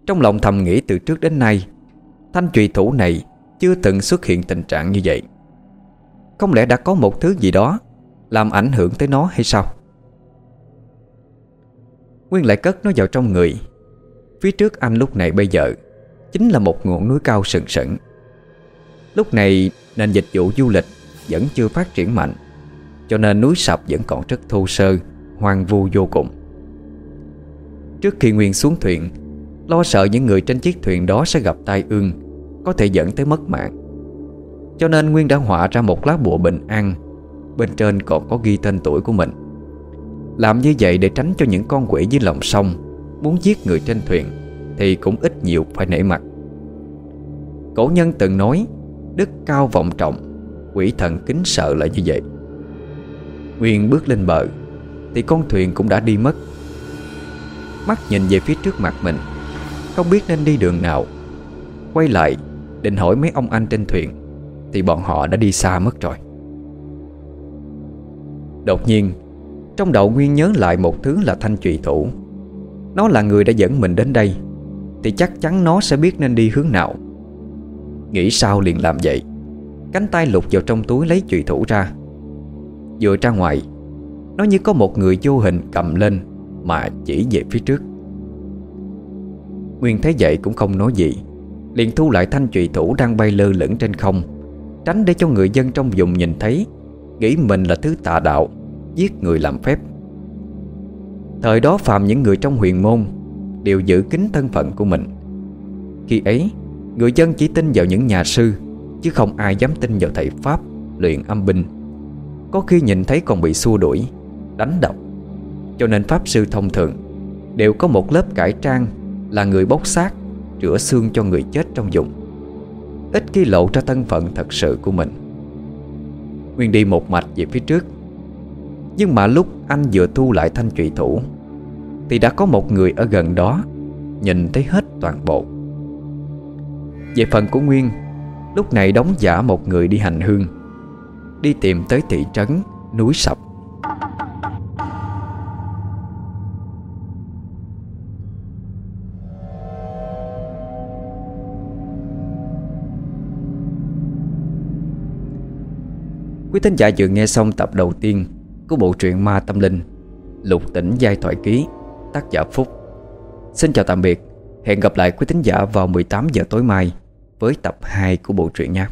Trong lòng thầm nghĩ từ trước đến nay, Thanh trùy thủ này Chưa từng xuất hiện tình trạng như vậy. Không lẽ đã có một thứ gì đó Làm ảnh hưởng tới nó hay sao? Nguyên lại cất nó vào trong người Phía trước anh lúc này bây giờ Chính là một ngọn núi cao sừng sững. Lúc này, nền dịch vụ du lịch Vẫn chưa phát triển mạnh, Cho nên núi sập vẫn còn rất thô sơ, Hoang vu vô cùng. Trước khi Nguyên xuống thuyền, Lo sợ những người trên chiếc thuyền đó sẽ gặp tai ương, Có thể dẫn tới mất mạng. Cho nên Nguyên đã họa ra một lá bùa bình an, Bên trên còn có ghi tên tuổi của mình. Làm như vậy để tránh cho những con quỷ dưới lòng sông Muốn giết người trên thuyền Thì cũng ít nhiều phải nể mặt. Cổ nhân từng nói, Đức cao vọng trọng, Quỷ thần kính sợ là như vậy. Nguyên bước lên bờ, Thì con thuyền cũng đã đi mất. Mắt nhìn về phía trước mặt mình, Không biết nên đi đường nào. Quay lại, Định hỏi mấy ông anh trên thuyền, Thì bọn họ đã đi xa mất rồi. Đột nhiên, Trong đầu Nguyên nhớ lại một thứ là thanh trùy thủ. Nó là người đã dẫn mình đến đây, Thì chắc chắn nó sẽ biết nên đi hướng nào. Nghĩ sao liền làm vậy? Cánh tay lục vào trong túi lấy chùy thủ ra. Vừa ra ngoài, Nó như có một người vô hình cầm lên Mà chỉ về phía trước. Nguyên thấy vậy cũng không nói gì, Liền thu lại thanh chùy thủ đang bay lơ lửng trên không, Tránh để cho người dân trong vùng nhìn thấy, Nghĩ mình là thứ tà đạo, Giết người làm phép. Thời đó phàm những người trong huyền môn Đều giữ kín thân phận của mình. Khi ấy, Người dân chỉ tin vào những nhà sư, Chứ không ai dám tin vào thầy Pháp Luyện âm binh. Có khi nhìn thấy còn bị xua đuổi, Đánh đập. Cho nên Pháp sư thông thường Đều có một lớp cải trang Là người bốc xác, Rửa xương cho người chết trong vùng. Ít khi lộ ra thân phận thật sự của mình. Nguyên đi một mạch về phía trước. Nhưng mà lúc anh vừa thu lại thanh trụy thủ thì đã có một người ở gần đó, Nhìn thấy hết toàn bộ. Về phần của Nguyên, Lúc này đóng giả một người đi hành hương, Đi tìm tới thị trấn Núi Sập. Quý thính giả vừa nghe xong tập đầu tiên Của bộ truyện Ma Tâm Linh, Lục tỉnh giai thoại ký. Tác giả Phúc Xin chào tạm biệt Hẹn gặp lại quý thính giả vào 18 giờ tối mai Với tập 2 của bộ truyện nhé.